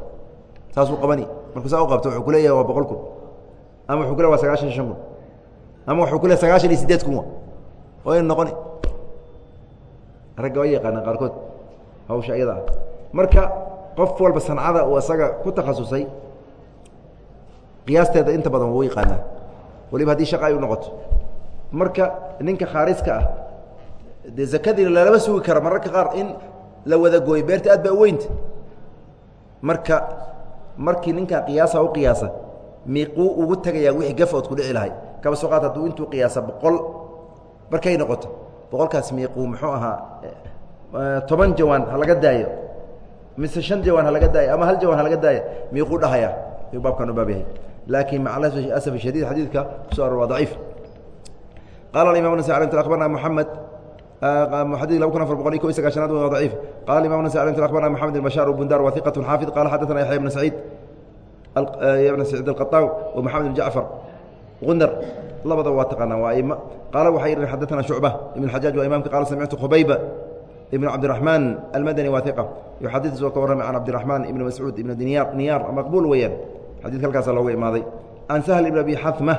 saasuu qabani. Markuu saa u qabto wuxuu ku waa boqol kun. Ama wuxuu ku waa sagaashan shan kun ama wuxuu ku le sagaashan iyo siddeed kun ina noqoni. Ragga waa yaqaanaan qaarkood hawsha iyada ah. Marka qof walba sancada uu isaga ku takhasusay qiyaasteeda inta badan wuu yaqaanaa. Waliba haddii shaqa ay u noqoto. Marka ninka khaariska ah dee zakadiina lalama sugi karo mararka qaar in la wada gooyo beerta aad baa u weynta. Marka markii ninkaa qiyaasa u qiyaasa miiquu ugu tegayaa wixii gafood ku dhici lahay kaba soo qaad hadduu intuu qiyaasa boqol markay noqoto boqolkaas miiquu muxuu ahaa toban jawaan ha laga daayo mise shan jawaan ha laga daayo ama hal jawaan ha laga daayo miiquu dhahaya ayuu baabkan u baab yahay. Laakiin maca asaf shadiid xadiidka kuso aror waa daciif. Qala imam nas abarna moxamed xadid laba qundar labada waa taqaanaa waa aimo qaala waxay yidhi xaddatana shucba ibn xajaaj waa imaamka. Qaala samictu khubayba ibn cabdiraxmaan almadani waa iqa yuxadis oo ka warramay can cabdiraxmaan ibni mascuud ibni niyaar niyaar maqbuul weeyaan. Xadiidka halkaasaa looga imaaday. Can sahl ibn abi xatma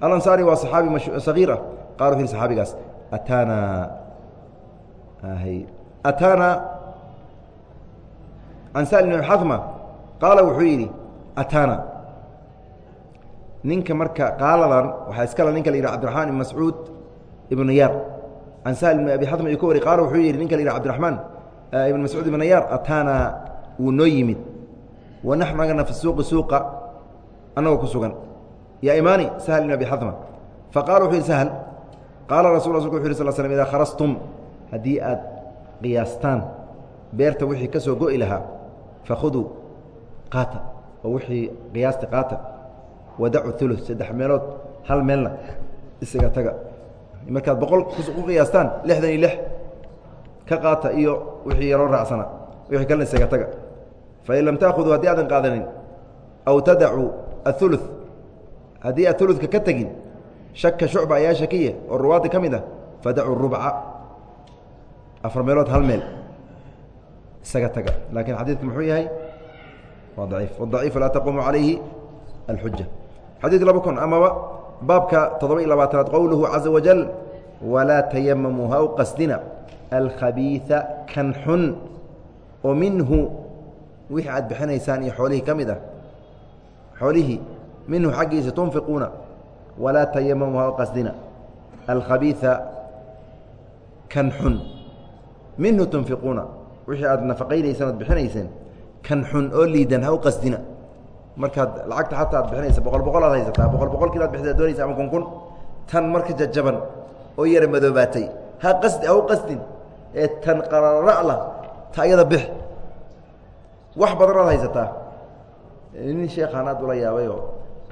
alansaari waa saxaabi sagiir ah qala wuxu yidhi saxaabigaas ataana. Ataana. Can sahl ibn abi xatma qaala wuxuu yidhi ataana ninka marka qaaladan waxaa iskale ninka la yidhi cbdiraxmaan ibn mascuud ibn niyaar can sahl ibn abi xatma uu ka wari qaala wuxuu yidhi ninka la yidhi cbdiraxmaan ibn mascuud ibn niyaar ataana wuu noo yimid. Wa naxnu fi suuqi suuqa annagoo ku sugan. Ya imaani sahl ibn abi xatma faqala wuxuu yidhi sahl. Qaala rasul rasulka wuxu yh sl slm idaa kharastum. Haddii aad qiyaastaan beerta wixii ka soo go'i lahaa fakhuduu qaata oo wixii qiyaasti qaata wadacu ulu saddex meelood hal meelna isaga taga. Markaad boqol ku qiyaastaan lixdan iyo lix ka qaata iyo wixii yaroo raacsana wixii kalena isaga taga. Fain lam taakuduu haddii aadan qaadanin aw tadacuu aulu haddii aad uludka ka tegin shaka shucba ayaa shakiya oo ruwaadda ka mid ah fadacuu rubca afar meelood hal meel isaga taga. Laakiin xadiidku muxuu yahay waa daciif wadaciifu laa taquumu calayhi alxuja xadiidka laba kun amaba baabka toddoba iyo labaatanaad qowluhu caza wajal walaa tayamamuu ha u qasdina alkhabiiثa kan xun oo minhu wixii aad bixinaysaan iyo xoolihii ka mid ah xoolihii minhu xaggiisa tunfiquuna walaa tayamamuu ha u qasdina alkhabiiثa kan xun minhu tunfiquuna wixii aad nafaqaynaysaan oad bixinayseen kan xun oo liidan ha u qasdina markaad lacagta xataa aad bixinaysa boqol boqol aad haysataa boqol boqol kiilo ad bixisa doonaysa ama kun kun tan marka jajaban oo yara madoobaatay. Ha qasdi ha u qasdin. Ee tan qarara'la ta ayada bix. Wax badan oad haysataa. Nin sheekhaan aad ula yaabayoo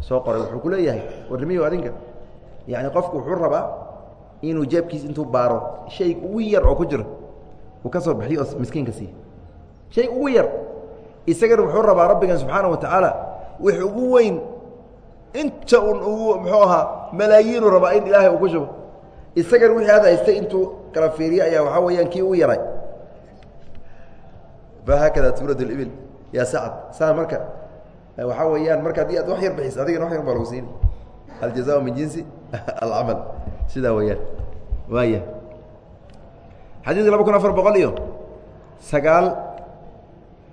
soo qoray wuxuu ku leeyahay warrimiyo adinka. Yacni qofku wuxuu rabaa inuu jeebkiis intuu baaro shay ugu yar oo ku jira uu ka soo bixiyo oo miskiinka siiya shay ugu yar. Isagana wuxuu rabaa rabbigan subxaana wa tacaala wix ugu weyn. Inta un ugu muxuu ahaa malaayiinuu rabaa in ilaahay uu ku shubo. Isagana wixii aad haystay intuu kala fiiriye ayaa waxaa weeyaan kii u yaray. Fahaakada tuurad اibil yaa sacad saa marka waxaa weeyaan marka haddii aad wax yar bixiso adigana wax yar baa lagu siini aljaza min jinsi alcamal sidaa weeyaan. Waaya xadiidka laba kun afar boqol iyo sagaal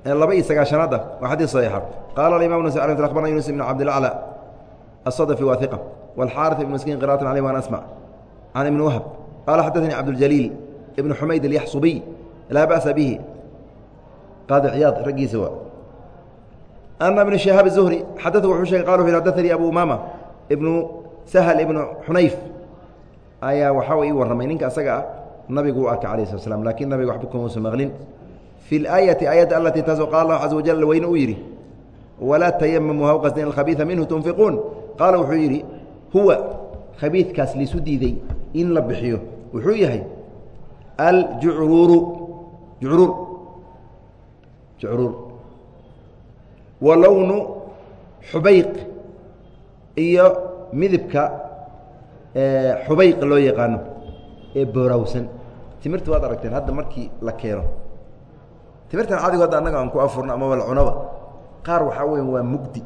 laba iyo sagaashanaada waa xadiid صaxiixa qaala aimam ns abarna yunus ibn cabdilaclى الصdفي wa ثiqa wاlxaariث ibn miskiin qira'at عalيه waan asmع can ibn whb qaala xadaثnii cabdاljaliil ibn xumayd اlyaxsubiy laa ba'sa bihi qaadi ciyaad raggiisa waa ana ibn شihaab الزhri xadث wuxuu sheegay qal u xadaثnii abu umama ibnu shl ibnu xunayf ayaa waxaa ii warramay ninka asaga ah nabigu u arkay alah slat slam lakin nabiga waxba kumuusa maqlin fi اlaayaةi aayadda alatii taasoo qaala اllahu caza wajal weyne uu yidhi walaa tayamamuu ha u qasdin alkhabiiثa minhu tunfiquun qaala wuxuu yidhi huwa khabiidkaas liisu diiday in la bixiyo wuxuu yahay aljucruuru jucruur jucruur wa lownu xubayq iyo midibka xubayqa loo yaqaano ee boorawsan timirta waad aragteen hadda markii la keeno timirtan cadigo hadda annaga aan ku afurno amaba la cunaba qaar waxaa weya waa mugdi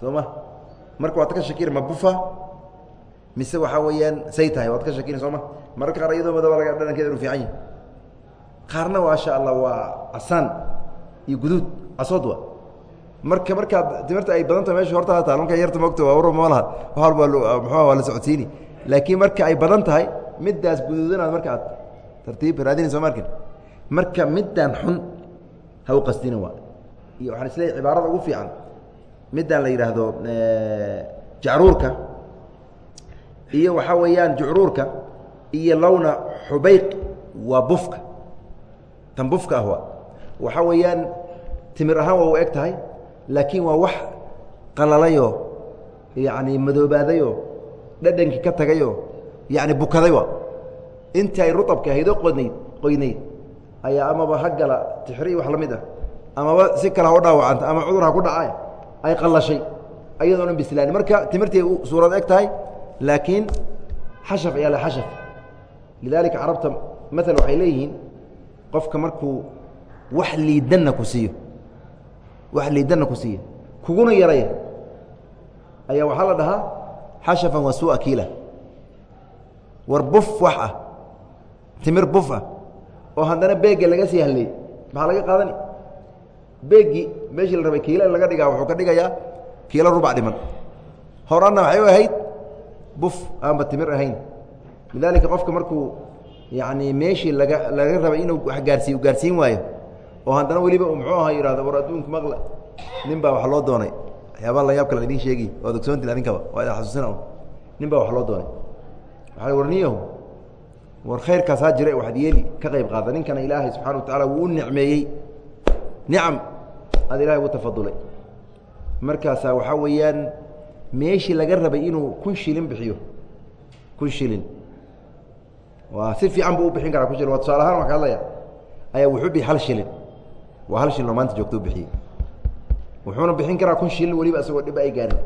soo ma? Marka waad ka shakiri ma bufa? Mise waxaa weeyaan say tahay waad ka shakini soo ma? Mararka qaar iyadoo madooba laga dhalankeeda inu fiican yahi qaarna maasha allah waa casaan iyo guduud casood wa marka markaad timirta ay badan tahay meesha hortaa taal marka yarta mogta waa war ma laha wax walba muxuua waa la socodsiini. Laakiin marka ay badan tahay middaas guduudanaad marka aad tartiib raadini soo markin marka middan xun ha u qasdina waa iyo waxaan isleeyahy cibaarada ugu fiican midaan la yidhaahdo jacruurka iyo waxaa weeyaan jucruurka iyo lowna xubayq waa bufka. Tan bufka ah wa waxaa weeyaan timir ahaan waa u eg tahay laakiin waa wax qalalayoo yacni madoobaadayoo dhadhankii ka tagayoo yacni bukaday wa intii ay rutabka ahayd oo qodnayd qoynayd ayaa amaba ha gala tixri wax la mid ah amaba si kale ha u dhaawacanta ama cudur ha ku dhaca ay qallashay ayadoona bislaani. Marka timirtii suurad eg tahay laakiin xashaf ayaa le xashaf. Lidaalika carabta maala waxay leeyihiin qofka markuu wax liidanna ku siiyo wax liidanna ku siiya kuguna yaraya ayaa waxaa la dhahaa xashafan wa suu'a kiila. War buf wax ah timir buf ah oo haddana beegga laga sii halleeyey maxaa laga qaadani beeggii meeshii la rabay kiila in laga dhigaa wuxuu ka dhigayaa kiilo rubac dhiman. Horanna waxay u ahayd buf aanba timir ahayn. Lidaalika qofka markuu yacni meeshii laga laga rabay inuu wax gaarsiiy gaarsiin waayo oo haddana weliba uu muxuu aha yihahdo war adduunka maqle nin baa wax loo doonay. Waxyaabaa la yaab kale idin sheegi waad ogsoontiin adinkaba waa idin xasuusina nin baa wax loo doonay. Waxaa war niyahu war khayrkaasaa jira waxaad yeeli ka qayb qaada. Ninkana ilaahay subxana wa tacaala wuu u nicmeeyey nicam aad ilahay ugu tafadulay. Markaasaa waxaa weeyaan meeshii laga rabay inuu kun shilin bixiyo. Kun shilin. Waa si fiican buu u bixin karaa kun shilin waa tusaale ahaan waan ka hadlaya ayaa wuxuu bixi hal shilin. Waa hal shilin oo maanta joogta u bixiyey. Wuxuuna bixin karaa kun shilin weliba isagoo dhib ay gaarin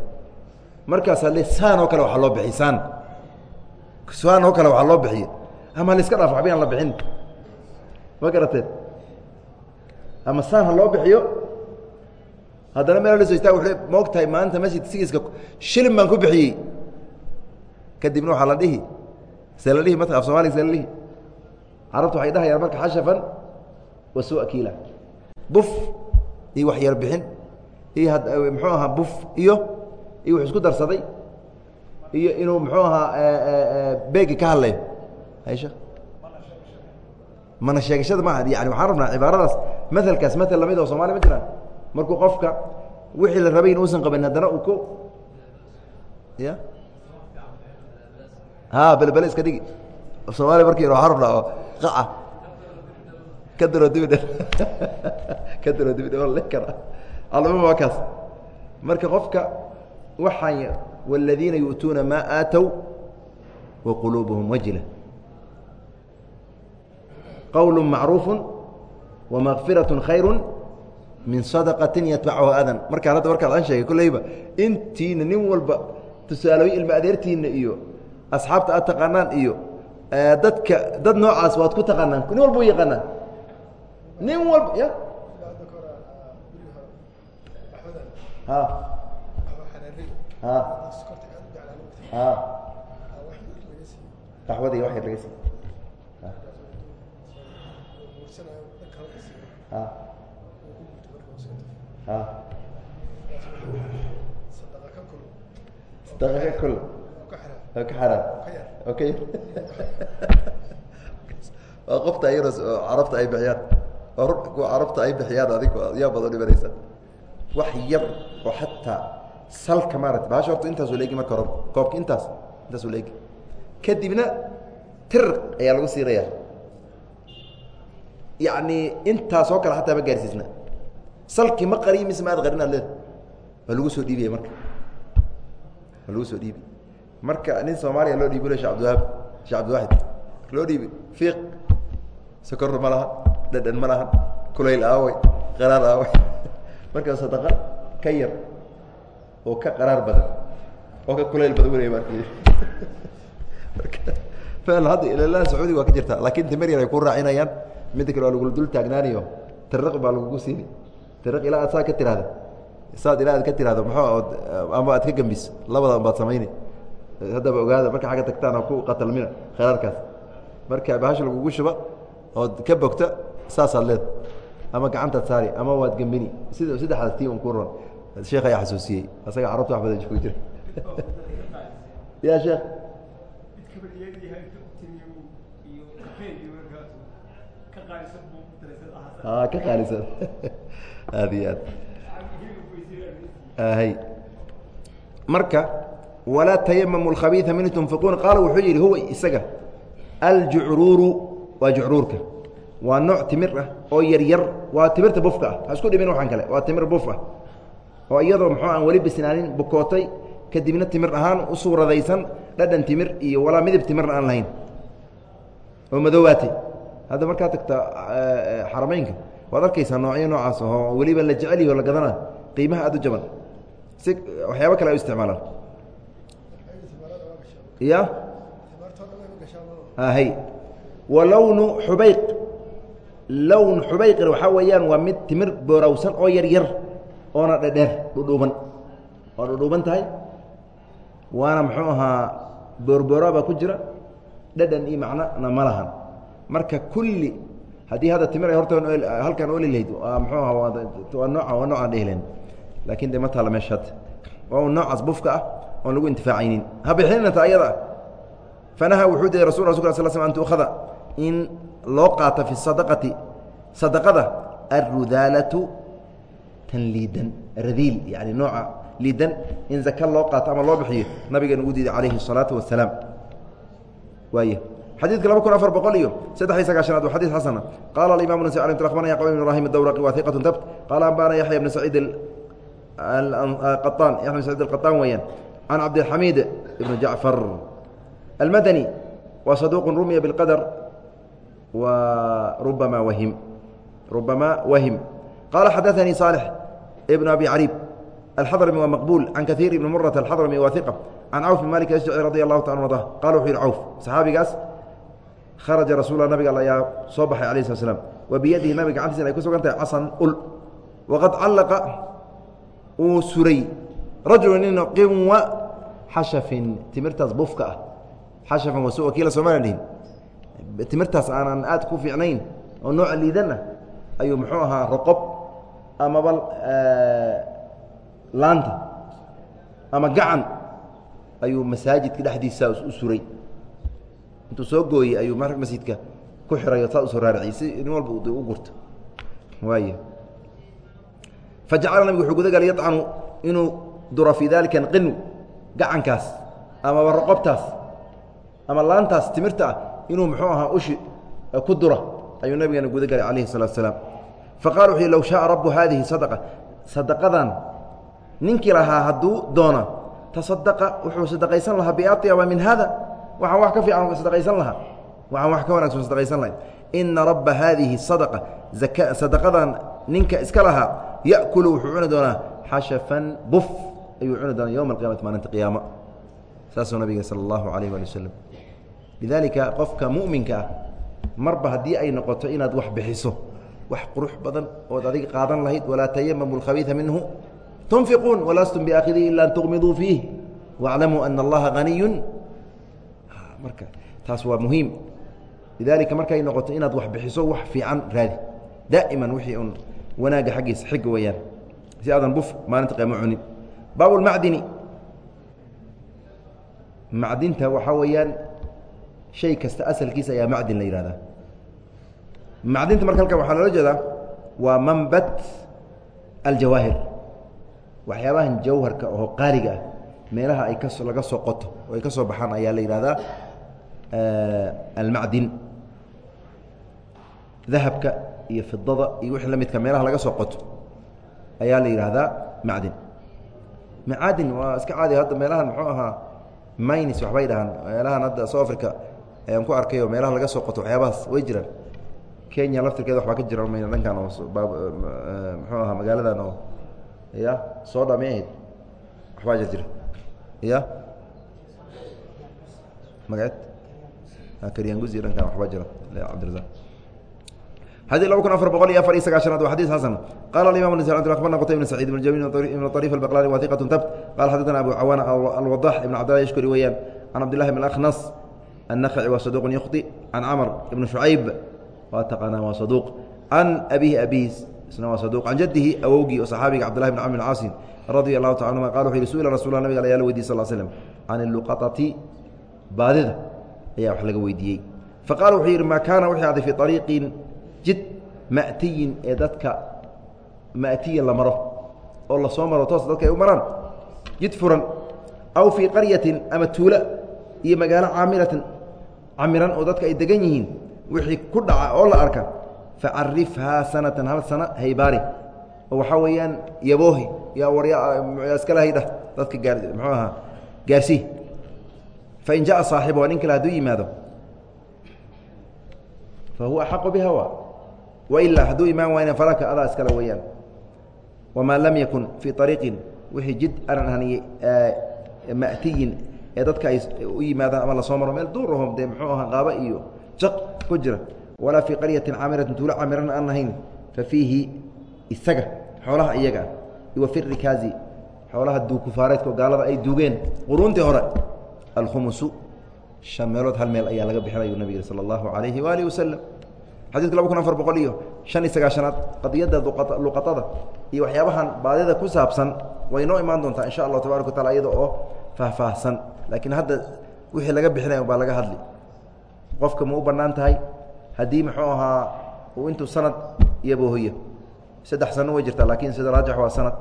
markaasaa le saan oo kale waxaa loo bixiy saan. Saan oo kale waxaa loo bixiye ama la iska dhaaf waxba aan la bixin. Ma garateed ama saan ha loo bixiyo haddana meel so wuxuu ma og tahay maanta masjid sigiiska shilin baan ku bixiyey. Kadibna waxaa la dhihi see la dhihi mata af la dhihi. Carabtu waxay dhahayaan marka xashafan wa su'a kiila buf iyo wax yar bixin iyo muxuu ahaa buf iyo iyo wax isku darsaday iyo inuu muxuu ahaa beegi ka hadlayo mana sheegashada maaha. Yani waxaan rabnaa cibaaradaas maalkaas maal la mid oo somalia ma jiraan. Markuu qofka wixii la rabay in uusan qabanin haddana uu ko ya? Ha belbele iska dhigi. Somalia marki waxaan rabnaa oo qaca. Ka daro dibi ka daro dibi le kara almuhim waa kaas. Marka qofka waxaan waladiina yu'tuuna maa aatow wa quluubuhum wajla qwl macruufu wamakfiraة khayru min sadaqatin yatbachu adan markaan hadda warkaas aan sheegay koleyba intiina nin walba tusaalooyin ilma adeertiinna iyo asxaabta aad taqaanaan iyo dadka dad noocaas waad ku taqaanaan nin walba u yaqaanaan nin walba y a a a daxwada iyo wax yar laga siiy sadaqaka kul. Oo ka xaraam oo ka yar waa qofta ayana carabta ay bixiyaan. Kuwa carabta ay bixiyaan adig yaa badan dhibanaysa wax yar oo xataa salka maarata bahasha horta intaasuu leegi marka hore koobka intaas intaasuu leegi. Kadibna tir ayaa lagu siinayaa yacni intaas oo kale xataa ma gaarsiisna. Salki ma qariy mise ma ad qarin aad leeda waa lagu soo dhiibaya marka. Waa lagu soo dhiibi marka nin soomaaliya loo dhiibi le shek abdiwahaab shek abdiwaxid loo dhiibi fiiq sokorna ma laha dhadhan ma lahan kulayl aawey qaraar aawey marka sadaqa ka yar oo ka qaraar badan oo ka kulayl badan wey marka. Marka hadda ilaa sacuudiga waa ka jirta laakin timir yar ay ku raacinayaan midda kale waa lagula dul taagnaaniyo tiriq baa lagugu siini. Tiriq ilaa aad saa ka tirahda saad ilaa aad ka tirahdo muxuu ood ama aad ka gembiso labada baad samayni. Haddaba ogaada marka xagga tagtaan ha ku qatalmina kharaarkaas marka bahasha lagugu shuba ood ka bogta saasaad leeda ama gacantaad saari ama waad gembini sida saddexdaas tii un ku ron sheekh ayaa xasuusiyey. Asaga carabta wax badan ku jira. Ya sheekh ka qaalisan aad iyo aad. Marka walaa tayamamu اkhabiiثa min tunfiquuna qaala wuxuu yidhi huwa isaga aljucruuru waa jucruurka. Waa nooc timir ah oo yar yar waa timirta bufka ah. Ha isku dhimin waxaan kale. Waa timir buf ah oo iyadoo muxuu aan weli bisnaanin bukootay kadibna timir ahaan u suuradaysan dhadhan timir iyo walaa midib timirna aan lahayn. Oo madoowaatay hadda markaa tagta xarameynka waad arkaysaa noocyo noocaas oo weliba la jecel yaho la gadana qiimaha aad u jaban. Si waxyaabo kale ay u isticmaalaan. Ya hay wa lownu xubayq. Lown xubayqina waxaa weeyaan waa mid timir boorowsan oo yar yar oona dhedheer dhudhuuban oo dhudhuuban tahay waana muxuu ahaa boorboora baa ku jira dhadhan iyo macnona ma lahan marka kulli haddii hadda timir ay horta halkaan oli lahayd waa nooca waa noocaan dhehlen laakin de ma taalla meesha hadda waa un noocaas bufka ah oon lagu intifaacaynin. Ha bixinata ayada ah fanaha wuxuu diiday rasul rasulka sal sl an tuukhada in loo qaato fi sadaqati sadaqada alrudaalatu tan liidan radiil yani nooca liidan in zaka loo qaato ama loo bixiyo. Nabigan ugu diiday calayhi الsalaatu wasalaam waay xadiidka laba kun afar boqol iyo saddex iyo sagaashanaad waa xadid xasana qaala aimam nas akhbarana yacqub ibn ibrahim adawraqi wa hiqatu tabt qaala ambana yaxya bn saciid qaطaan yaxya bn saciid alqaطaan weeyaan can cabdilxamiid ibn jacfar almadani wa saduuq rumiya biاlqadr wa rubama wahim rubama wahim qaala xadaثanii صaalح ibn abi cariib الxضرمي waa مqبuل عan kaثيir بن mرة الxضرمي waa ثiqة عan cوف بن mالك أشجعي رضي الله taعala ضa qala wuxuu yihi cوف صaxaabigaas haraja rasuula nabiga ayaa soo baxay ala sl slam wa biyadihi nabi gacantiisna ay ku sugan tahay casan ul. Waqad callaqa uu suray. Rajulu nin qimwa xashafin timirtaas bufka ah. Xashafan wa su kiila soomaalia dhihin timirtaas aanan aad ku fiicnayn oo nooca liidanna ayuu muxuu ahaa roqob amaba laanta ama gacan ayuu masaajidka dhexdiisa u suray intuu soo gooyey ayuu masjidka ku xirayo saa u soo raariciyey si nin walba u gurto. Waay facacala nabigu wuxuu gudagal yacnu inuu dura fii daalika qinu gacankaas amaba raqobtaas ama laantaas timirta ah inuu muxuu ahaa ushi e, ku dura ayuu nabigeena gudagalay calayhi salatu salaam. Fa qala wuxu low shaaa rabu haadihi sadaqa. Sadaqadan ninkii lahaa hadduu doona tasadaqa wuxuu sadaqaysan lahaa biatyaba min hada waxaan wax ka fiican sadaqaysan lahaa. Waxaan wax ka wanaagsan sadaqaysan lahay ina rabba haadihi sadaqa. Aka sadaqadan ninka iska lahaa ya'kulu wuxuu cuni doonaa xashafan buf. Ayuu cuni doonaa yowma alqiyamati maalinta qiyaama saasuu nabiga sala allahu alayh waali wasalam lidaalika qofka mu'minka ah marba haddii ay noqoto inaad wax bixiso wax qurux badan ood adiga qaadan lahayd walaa tayamamu alkhabiida minhu. Tunfiquun walastum biaakhidihi ila an tuqmiduu fiih waaclamuu ana allaha haniyun marka taas waa muhiim. Lidaalika markay noqoto inaad wax bixiso wax fiican raadi. Daa'iman wixii un wanaagga xaggiisa xig weeyaan. Si aadan buf maalinta qiyaamo cunin. Baab اlmacdini macdinta waxaa weeyaan shay kasta asalkiisa ayaa macdin la yihahdaa macdinta marka halkan waxaa loola jeedaa waa manbat aljawaahir. Waxyaabahan jawharka oo qaaliga ah meelaha ay kas laga soo qoto oo ay ka soo baxaan ayaa la yihahdaa almacdin dahabka iyo fidada iyo wixii la midka meelaha laga soo qoto ayaa la yidhaahdaa macdin macaadin waa iska caadi hadda meelahan muxuu ahaa mynis waxbay dhahaan meelahan hadda south africa ayaan ku arkay oo meelaha laga soo qoto waxyaabahaas way jiraan kenya laftirkeeda waxbaa ka jira mayna dhankan oo muxuu ahaa magaaladan oo ya soo dhami ahayd waxbaa jir jira ya magaceed xadii laba kun afar boqol iyo afar iyo sagaashanaad waa xadis xasan qala imam bna qutay ibn saciid ibn jamiil ibn طarif albaqlani wahiqatu tabt. Qala xadana abu cawaana alwadax ibn cabdillah yashkuri weeyaan can cabdillahi bn akhnas annakhaci waa saduqun yukhdi can camr ibn shucayb waa taqaanaa waa saduuq can abihi abihiis isna waa saduq can jadihi awowgii oo saxaabiga cabdillahi bn camr bn caasin radia allahu taca anuma qala wuxu yihi suila rasul nabiga layaa la weydiy sal slm can luqaطati baadida ayaa wax laga weydiiyey. Faqala wuxuu yidhi ma kaana wixii aday fii طariiqin jid ma'tiyin ee dadka ma'tiya la maro oo la soo maro toos dadka ay u maraan. Jid furan aw fii qaryatin ama tuula iyo magaalo caamilatin camiran oo dadka ay degan yihiin wixii ku dhaca oo la arka facarifhaa sanatan hal sana haybaari oo waxaa weeyaan yaboohi yaa warya iskalahaydhah dadka gaar muxuu ahaa gaarsii fain jaءa صaaxibuha nin kale hadduu yimaado fahuwa axaqu biha wa wailaa hadduu imaan waayna falaka adaa iskale weeyaan wamaa lam yakun fii ariiqin wixii jid aanan ahaniye ma'tiyin ee dadka ay u yimaadaan ama la soo maro meel duurahom dee muxuu ahaa qaaba iyo jaq ku jira walaa fii qaryatin caamiratin tuulo caamiran aan ahayn fa fiihi isaga xoolaha iyaga wa fi rikaazi xoolaha duukufaareedka oo gaalada ay duugeen quruuntii hore alkhumusu shan meelood hal meel ayaa laga bixinayu nabig sala allahu alayhi waalihi wasalam xadidka laba kun afar boqol iyo shan iyo sagaashanaad qadiyadda luqatada iyo waxyaabahan baadida ku saabsan way noo imaan doontaa insha allahu tabarak wa taala iyada oo faahfaahsan. Laakiin hadda wixii laga bixinaya baa laga hadli. Qofka ma u bannaan tahay? Haddii muxuu ahaa uu intuu sanad iyoboohiyo saddex sano way jirtaa laakiin sida raajix waa sanad.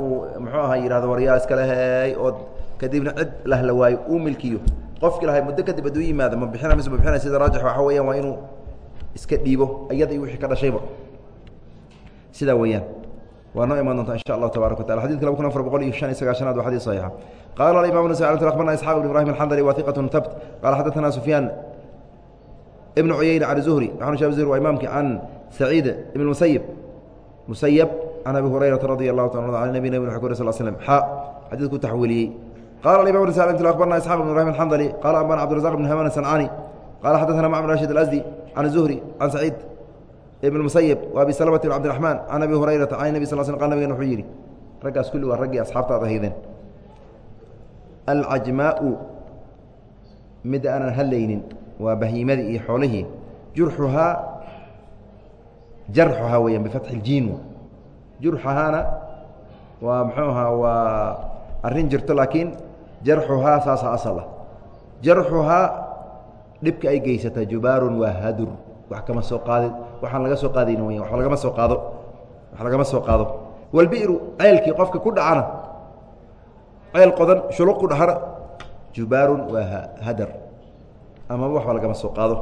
Uu muxuu ahaa yihahdo waryaa iskale hey ood kadibna cid lahla waayo uu milkiyo. Qofki lahay muddo kadib hadduu yimaado ma bixina mise ma bixina sida raajix waxa weyaan waa inuu iska dhiibo iyada iyo wixii ka dhashayba sidaa weeyaan. Waa noo imaan doonta insha allahu tabarak watala xadidka laba kun afar boqol iyo shan iyo sagaashanaad waa xadis saxiixa. Qala alimam nas abarna isxaq ibn ibrahim alxandali wa iqatun tabt qala xadaثana sufyaan ibn cuyayna can zuhri. Maxamed shab zuhri waa imaamki can saciid ibn musayib musayab can abi hurayrata radi allahu taala an nabi nabig wu sal slm xa xadiidku taxwiiliyey qala aimam nas abarna isxaq ibn ibrahim alxandali qala ambana cabdirazaq ibn haman sancani qala xadaثana macmud rashid alasdi can zuhri can saciid ibn musayib wa abi salmata bn cabdiraxmaan can abi hurayrata can nebi sal sl qal nabigana wuxuu yidhi raggaas kulli waa raggii asxaabtaad ahaydeen alcajmaau midda aanan hadlaynin waa bahiimadii iyo xoolihii jurxuhaa jarxuhaa weyaan bifatxi اljiin jurxahaana waa muxuu ahaa waa arrin jirto laakiin jarxuhaa saasa asal ah jarxuhaa dhibka ay geysata jubaarun waa hadur. Wax kama soo qaadi waxaan laga soo qaadayn wya wa lagama soo qaado. Wax lagama soo qaado. Walbi'ru ceelkii qofka ku dhacana. Ceel qodan shuluq ku dhahana. Jubaarun waa hadar. Amaba waxba lagama soo qaado.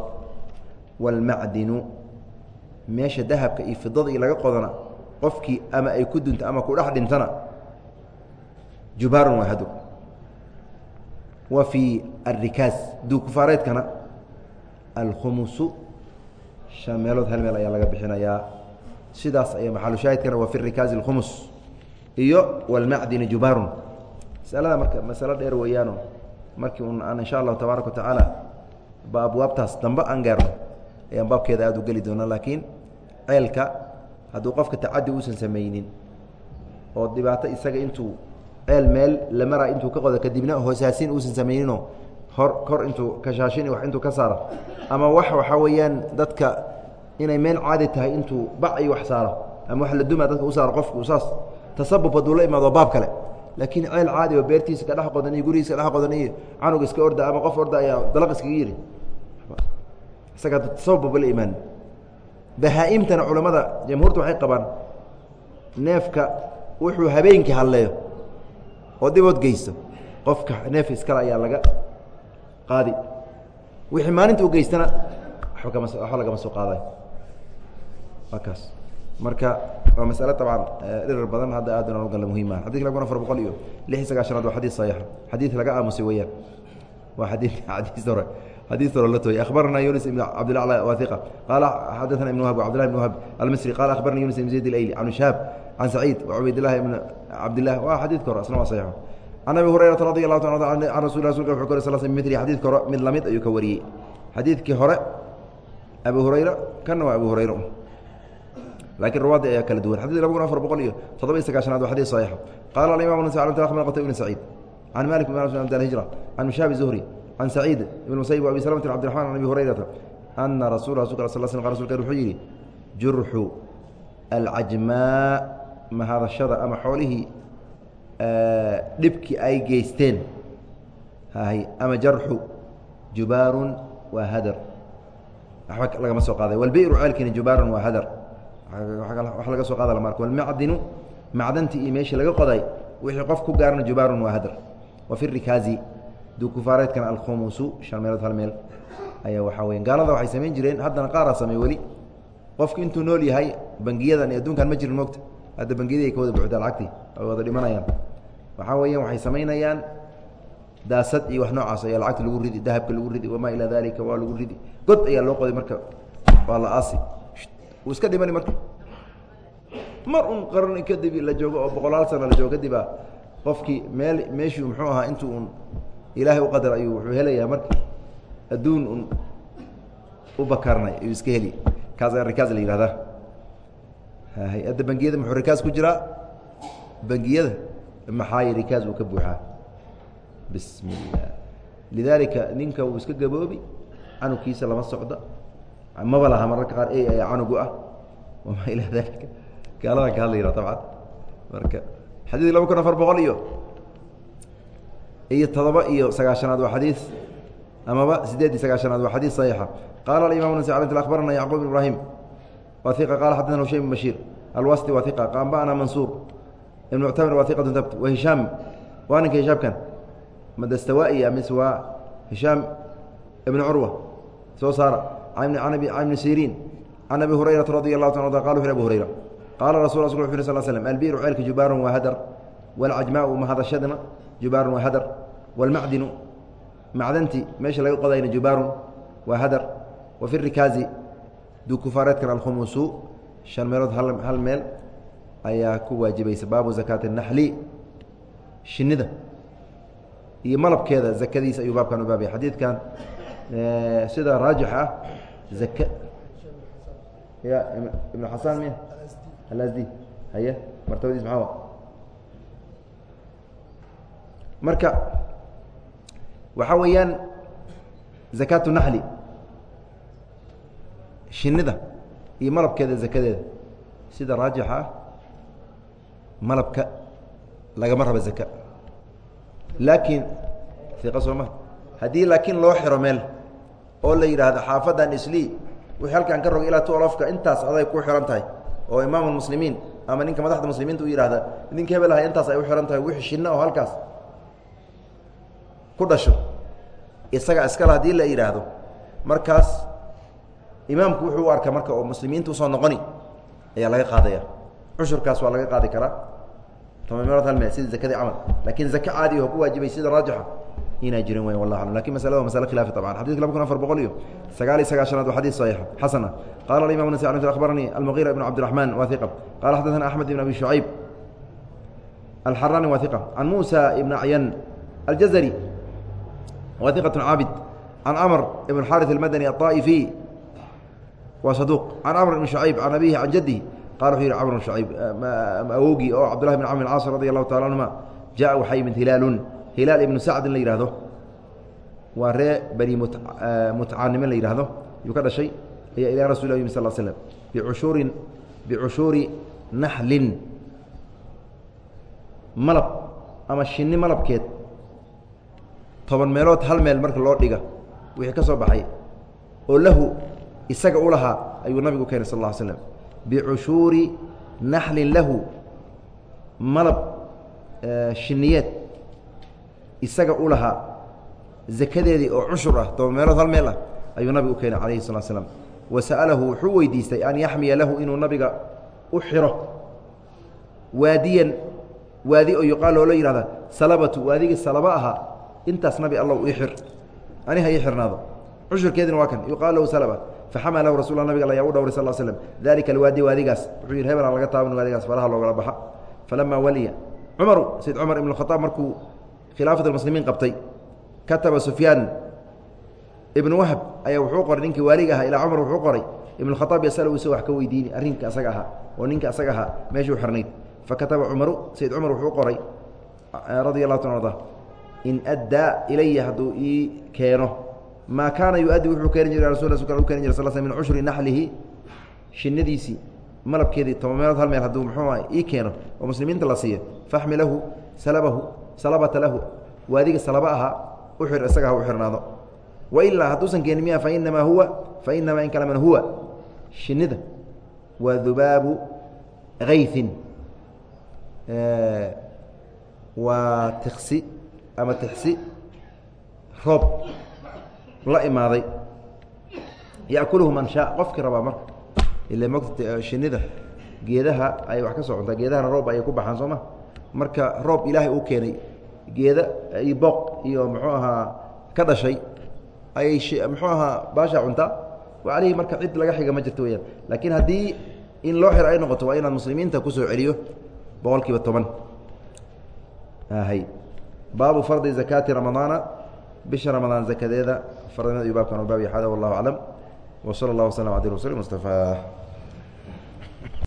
Waalmacdinu meesha dahabka iyo fidada iyo laga qodana qofkii ama ay ku dunto ama ku dhex dhintana jubaarun waa hadur wa fii arikaas duukufaareedkana alkhumusu shan meelood hal meel ayaa laga bixinayaa sidaas aya maxalushaahidkana waa fi rikaazi اlkhumus iyo wاlmacdini jubaarun. Masalada marka masalo dheer weeyaano markii un aan insha allahu tabaaraka watacaala ba abwaabtaas dambe aan gaarno ayaan baabkeeda aada u geli doonaa laakiin ceelka hadduu qofka tacadi uusan samaynin oo dhibaato isaga intuu ceel meel la maraa intuu ka qodo kadibna hoosaasin uusan samayninoo. Hor kor intuu kashaashin wax intuu ka saaro. Ama wax waxaa weeyaan dadka inay meel caadi tahay intuu bac iyo wax saaro. Ama wax la duma dadka u saaro qofku saas tasabub hadduu la imaado baab kale. Laakiin ceel caadi oo beertiisa ka dhex qodan iyo gurigiisa ka dhex qodan iyo canug iska orda ama qof orda ayaa dalaq iskaga yidhi isaga tasabubba la imaan. Bahaa-imtana culammada jamhuurta waxay qabaan neefka wuxuu habeenkii hadleeyo oo dibood geysto qofka neef iskale ayaa laga qaadi. Wixii maalinta u geystana waba kama waxba lagama soo qaaday waa kaas. Marka waa masale dabcan dhirar badan hadda aad inaan ugalla muhiima xadidka kun afar boqol iyo lix iyo sagaashanaad waa xadiid saxiixa xadiid laga aamusay weeyaan. Waa xadii xadiis hore. Xadiis hore la tooyay. Akhbarana yunis ibn cabdilacla waa iqa qaala xadaثana ibn wahab cabdillah ibn wahab almisri. Qala akhbarani yunis ibn zayd اlayli can shaab can saciid wacubaydillahi ibn cabdillah waa xadiidka hore asna waa saxiixo can abi hurayrata radi allahu ta can rasul rasulka wuxuu ka sal sl mili xadidka hore mid la mid ayuu ka wariyey xadiidkii hore abu hurayra kanna waa abu hurayra lakiin ruwaadii ayaa kala duwan xadid laba kun afar boqol iyo toddoba iyo sagaashanaad waa xadis saxiixa qala alimam nas akhbarna qtay ibn saciid can malik bn anas bn hijra can mishaabi zuhri can saciid ibn musayib abi salamati cabdiraxman can abi hurayrata ana rasul rasulka sal sl rasulka wuxuu yidhi jurxu alcajmaa mahadashada ama xoolihii dhibkii ay geysteen. Ama jarxu jubaarun waa hadar. Waxba lagama soo qaaday. Walbiru ceelkiina jubaarun waa hadar. Wax laga soo qaada lama arko walmacdinu macdantii iyo meeshii laga qoday wixii qof ku gaarna jubaarun waa hadr wa fi rikaazi duukufaareedkana alkhumusu shan meelood hal meel. Ayaa waxaa weya gaalada waxay samayn jireen haddana qaaraa samey weli. Qofku intuu nool yahay bangiyadan iyo adduunkan ma jirin mogta hadda bangiyadii ay ka wada buuxdaa lacagtii ay wada dhimanayaan. Waxaa weeyaan waxay samaynayaan daasad iyo wax noocaas ayaa lacagta lagu ridi dahabka lagu ridi wamaa ilaa dalika waa lagu ridi. God ayaa loo qoday marka waa la aasi. Wuu iska dhimani marka. Mar un qarni kadib la joogo oo boqolaal sano la joogo kadibaa qofkii meel meeshuu muxuu ahaa intuu un ilaahay u qadar ayuu wuxuu helayaa marka. Adduun un u bakarnay ayuu iska heli. Kaas ayaa rikaas la yihahdaa hay'adda bangiyada muxuu rikaas ku jiraa? Bangiyada? Maxaa rikaas uu ka buuxaa. Bismi illah lidaalika ninka uu iska gaboobi canugkiisa lama socdo. Maba laha mararka qaar e ayaa canugu ah. Wamaa ilaa dalika gaaladan ka hadlayna dabcan marka xadiid laba kun afar boqol iyo iyo todoba iyo sagaashanaad waa xadiid amaba sideed iyo sagaashanaad waa xadiid صaxiixa qaala aimam nas abarana yacquub bn ibrahim wa iqa qala xadana hushaym bn bashiir alwasdi wa iqa qamba'na mansuur muctamir wa iqatu tabt wa hishaam waa ninka hishaamkan madastawaiya mise waa hishaam ibn curwa soo saara. Can ibni siriin can abi hurayrata radi allahu ta a qala wuxu abu hurayra. Qaala rasul rasul u sl slm albiru ceelka jubaarun waa hadar wاlcajmaau mahadashadna jubaarun waa hadar wاlmacdinu macdanti meesha laga qodayna jubaarun waa hadar wa fi rikaazi dukufaareedkan alkhumusu shan meelood hal meel ayaa ku waajibaysa baabu zakaati الnaxli shinida iyo malabkeeda zakadiisa ayuu baabkan u baabaya xadiidkan sida raajix ah zaka ya ibnu xasaan miya alasdi haye martabadiis maxaa marka waxaa weeyaan zakaatu naxli shinida iyo malabkeeda zakadeeda. Sida raajixa ah malabka lagama rabo zaka. Laakiin iqa soo ma haddii laakiin loo xiro meel oo la yidhaahdo xaafadan islii wixii halkan ka rog ilaa tuolofka intaas aday ku xihan tahay oo imaam muslimiin ama ninka madaxda muslimiinta u yihahda ninka hebel ahay intaas ay u xihan tahay wixii shinno oo halkaas ku dhasho? Isaga iskale haddii la yidhaahdo markaas imaamku wuxuu u arkaa marka oo muslimiinta usoo noqoni ayaa laga qaadaya cushurkaas waa laga qaadi karaa toban meelood hal meel sida zakadii camal lakin zake caadi oo ku waajibay sida raajixa inaa jirin weyn wallah alam lakin masalada waa masale khilaafi طبعا xadidka laba kun afar boqol iyo sagaal iyo sagaashanaad waa xadيث صaحيح xasana qala الimam النسي aخbaranii المغيرة بن cabdiرحman wa ثiq qala xadaثna أحmed بن أبي شhuعayb الxarani wa ثiq عan muسى بن acyan الجزري wa ثiqة caabid عan cmr بن الxاriث الmdني الطائفي waa saduuq can camr bn shacayb can abihi can jadihi qal wuxuu yidhi camr shacayb awowgii oo cabdullahi bn camr bn caas radi allahu tacala anhuma jaa waxaa yimid hilaalun. Hilaal ibnu sacdin la yihahdo waa ree bani mutcaanime eh, la yihahdo yuu ka dhashay. Ayaa ilaa rasul yimi sal slm biushuurin bicushuuri naxlin. Malab ama shinni malabkeed. Toban meelood hal meel marka loo dhiga wixii ka soo baxay. Oo lahu isaga u lahaa ayuu nabigu keenay sal ا slm bicushuuri naxlin lahu malab shiniyeed isaga u lahaa zakadeedii oo cushur ah toban meelood hal meel ah ayuu nabigu keenay calayhi salatu slam wa sa'alahu wuxuu weydiistay an yaxmiya lahu inuu nabiga u xiro. Waadiyan waadi oo yuqaal loola yihahda salabatu waadigii salaba ahaa intaas nabi allow ii xir. Ani ha ii xirnaado cushurkeedina waa kan. Yuqaal lahu salaba faxama lahu rasul nabiga ayaa u dhowray sal slm dalika alwaadi waadigaas. Wuxuu yidhi hebel aan laga taaban waadigaas faraha loogala baxa. Falamaa waliya. Cumaru sayd cumar ibn khaaab markuu khilaafat muslimiin qabtay kataba sufyaan ibnu wahb ayaa wuxuu qoray ninkii waaliga ahaa ilaa cumar wuxuu qoray ibn khaaab yasal isa wax ka weydiini arrinka asaga ahaa oo ninka asaga ahaa meeshuu xirnayd. Fakataba cumaru sayd cumar wuxuu qoray radia allahu ta arda in addaa ilaya hadduu ii keeno maa kaana yu-addi wuxuu keeni jiray rasul u keeni jira sal sl min cushri naxlihi shinadiisii malabkeedii toban meelood hal meel hadduu muxuu aha ii keeno oo muslimiinta la siiyo. Faxmi salabahu salabata lahu waadiga salaba ahaa u isaga ha u xirnaado. Wailaa hadduusan keenin miya fainamaa huwa fainamaa in kalaman huwa. Shinida waa dubaabu kayثin waa tiksi ama tixsi roob la imaaday. Yakuluhu man shaa qofkii rabaa marka. Ila mota shinida geedaha ay wax ka soo cuntaa geedahana roob ayay ku baxaan soo ma? Marka roob ilaahay uu keenay geeda iyo booq iyo muxuu ahaa ka dhashay ayay muxuu ahaa baashaa cuntaa. Aleyhi marka cid laga xiga ma jirto weyaan laakiin haddii in loo xiro ay noqoto waa inaad muslimiinta ku soo celiyo boqol kiiba toban. Baabu fardi zakaati ramadaana. Bisha ramadaan zakadeeda fardimeed iyo baabkan baab yaxada wallahu aclam. W sala اllah waslm ala rasul mustafa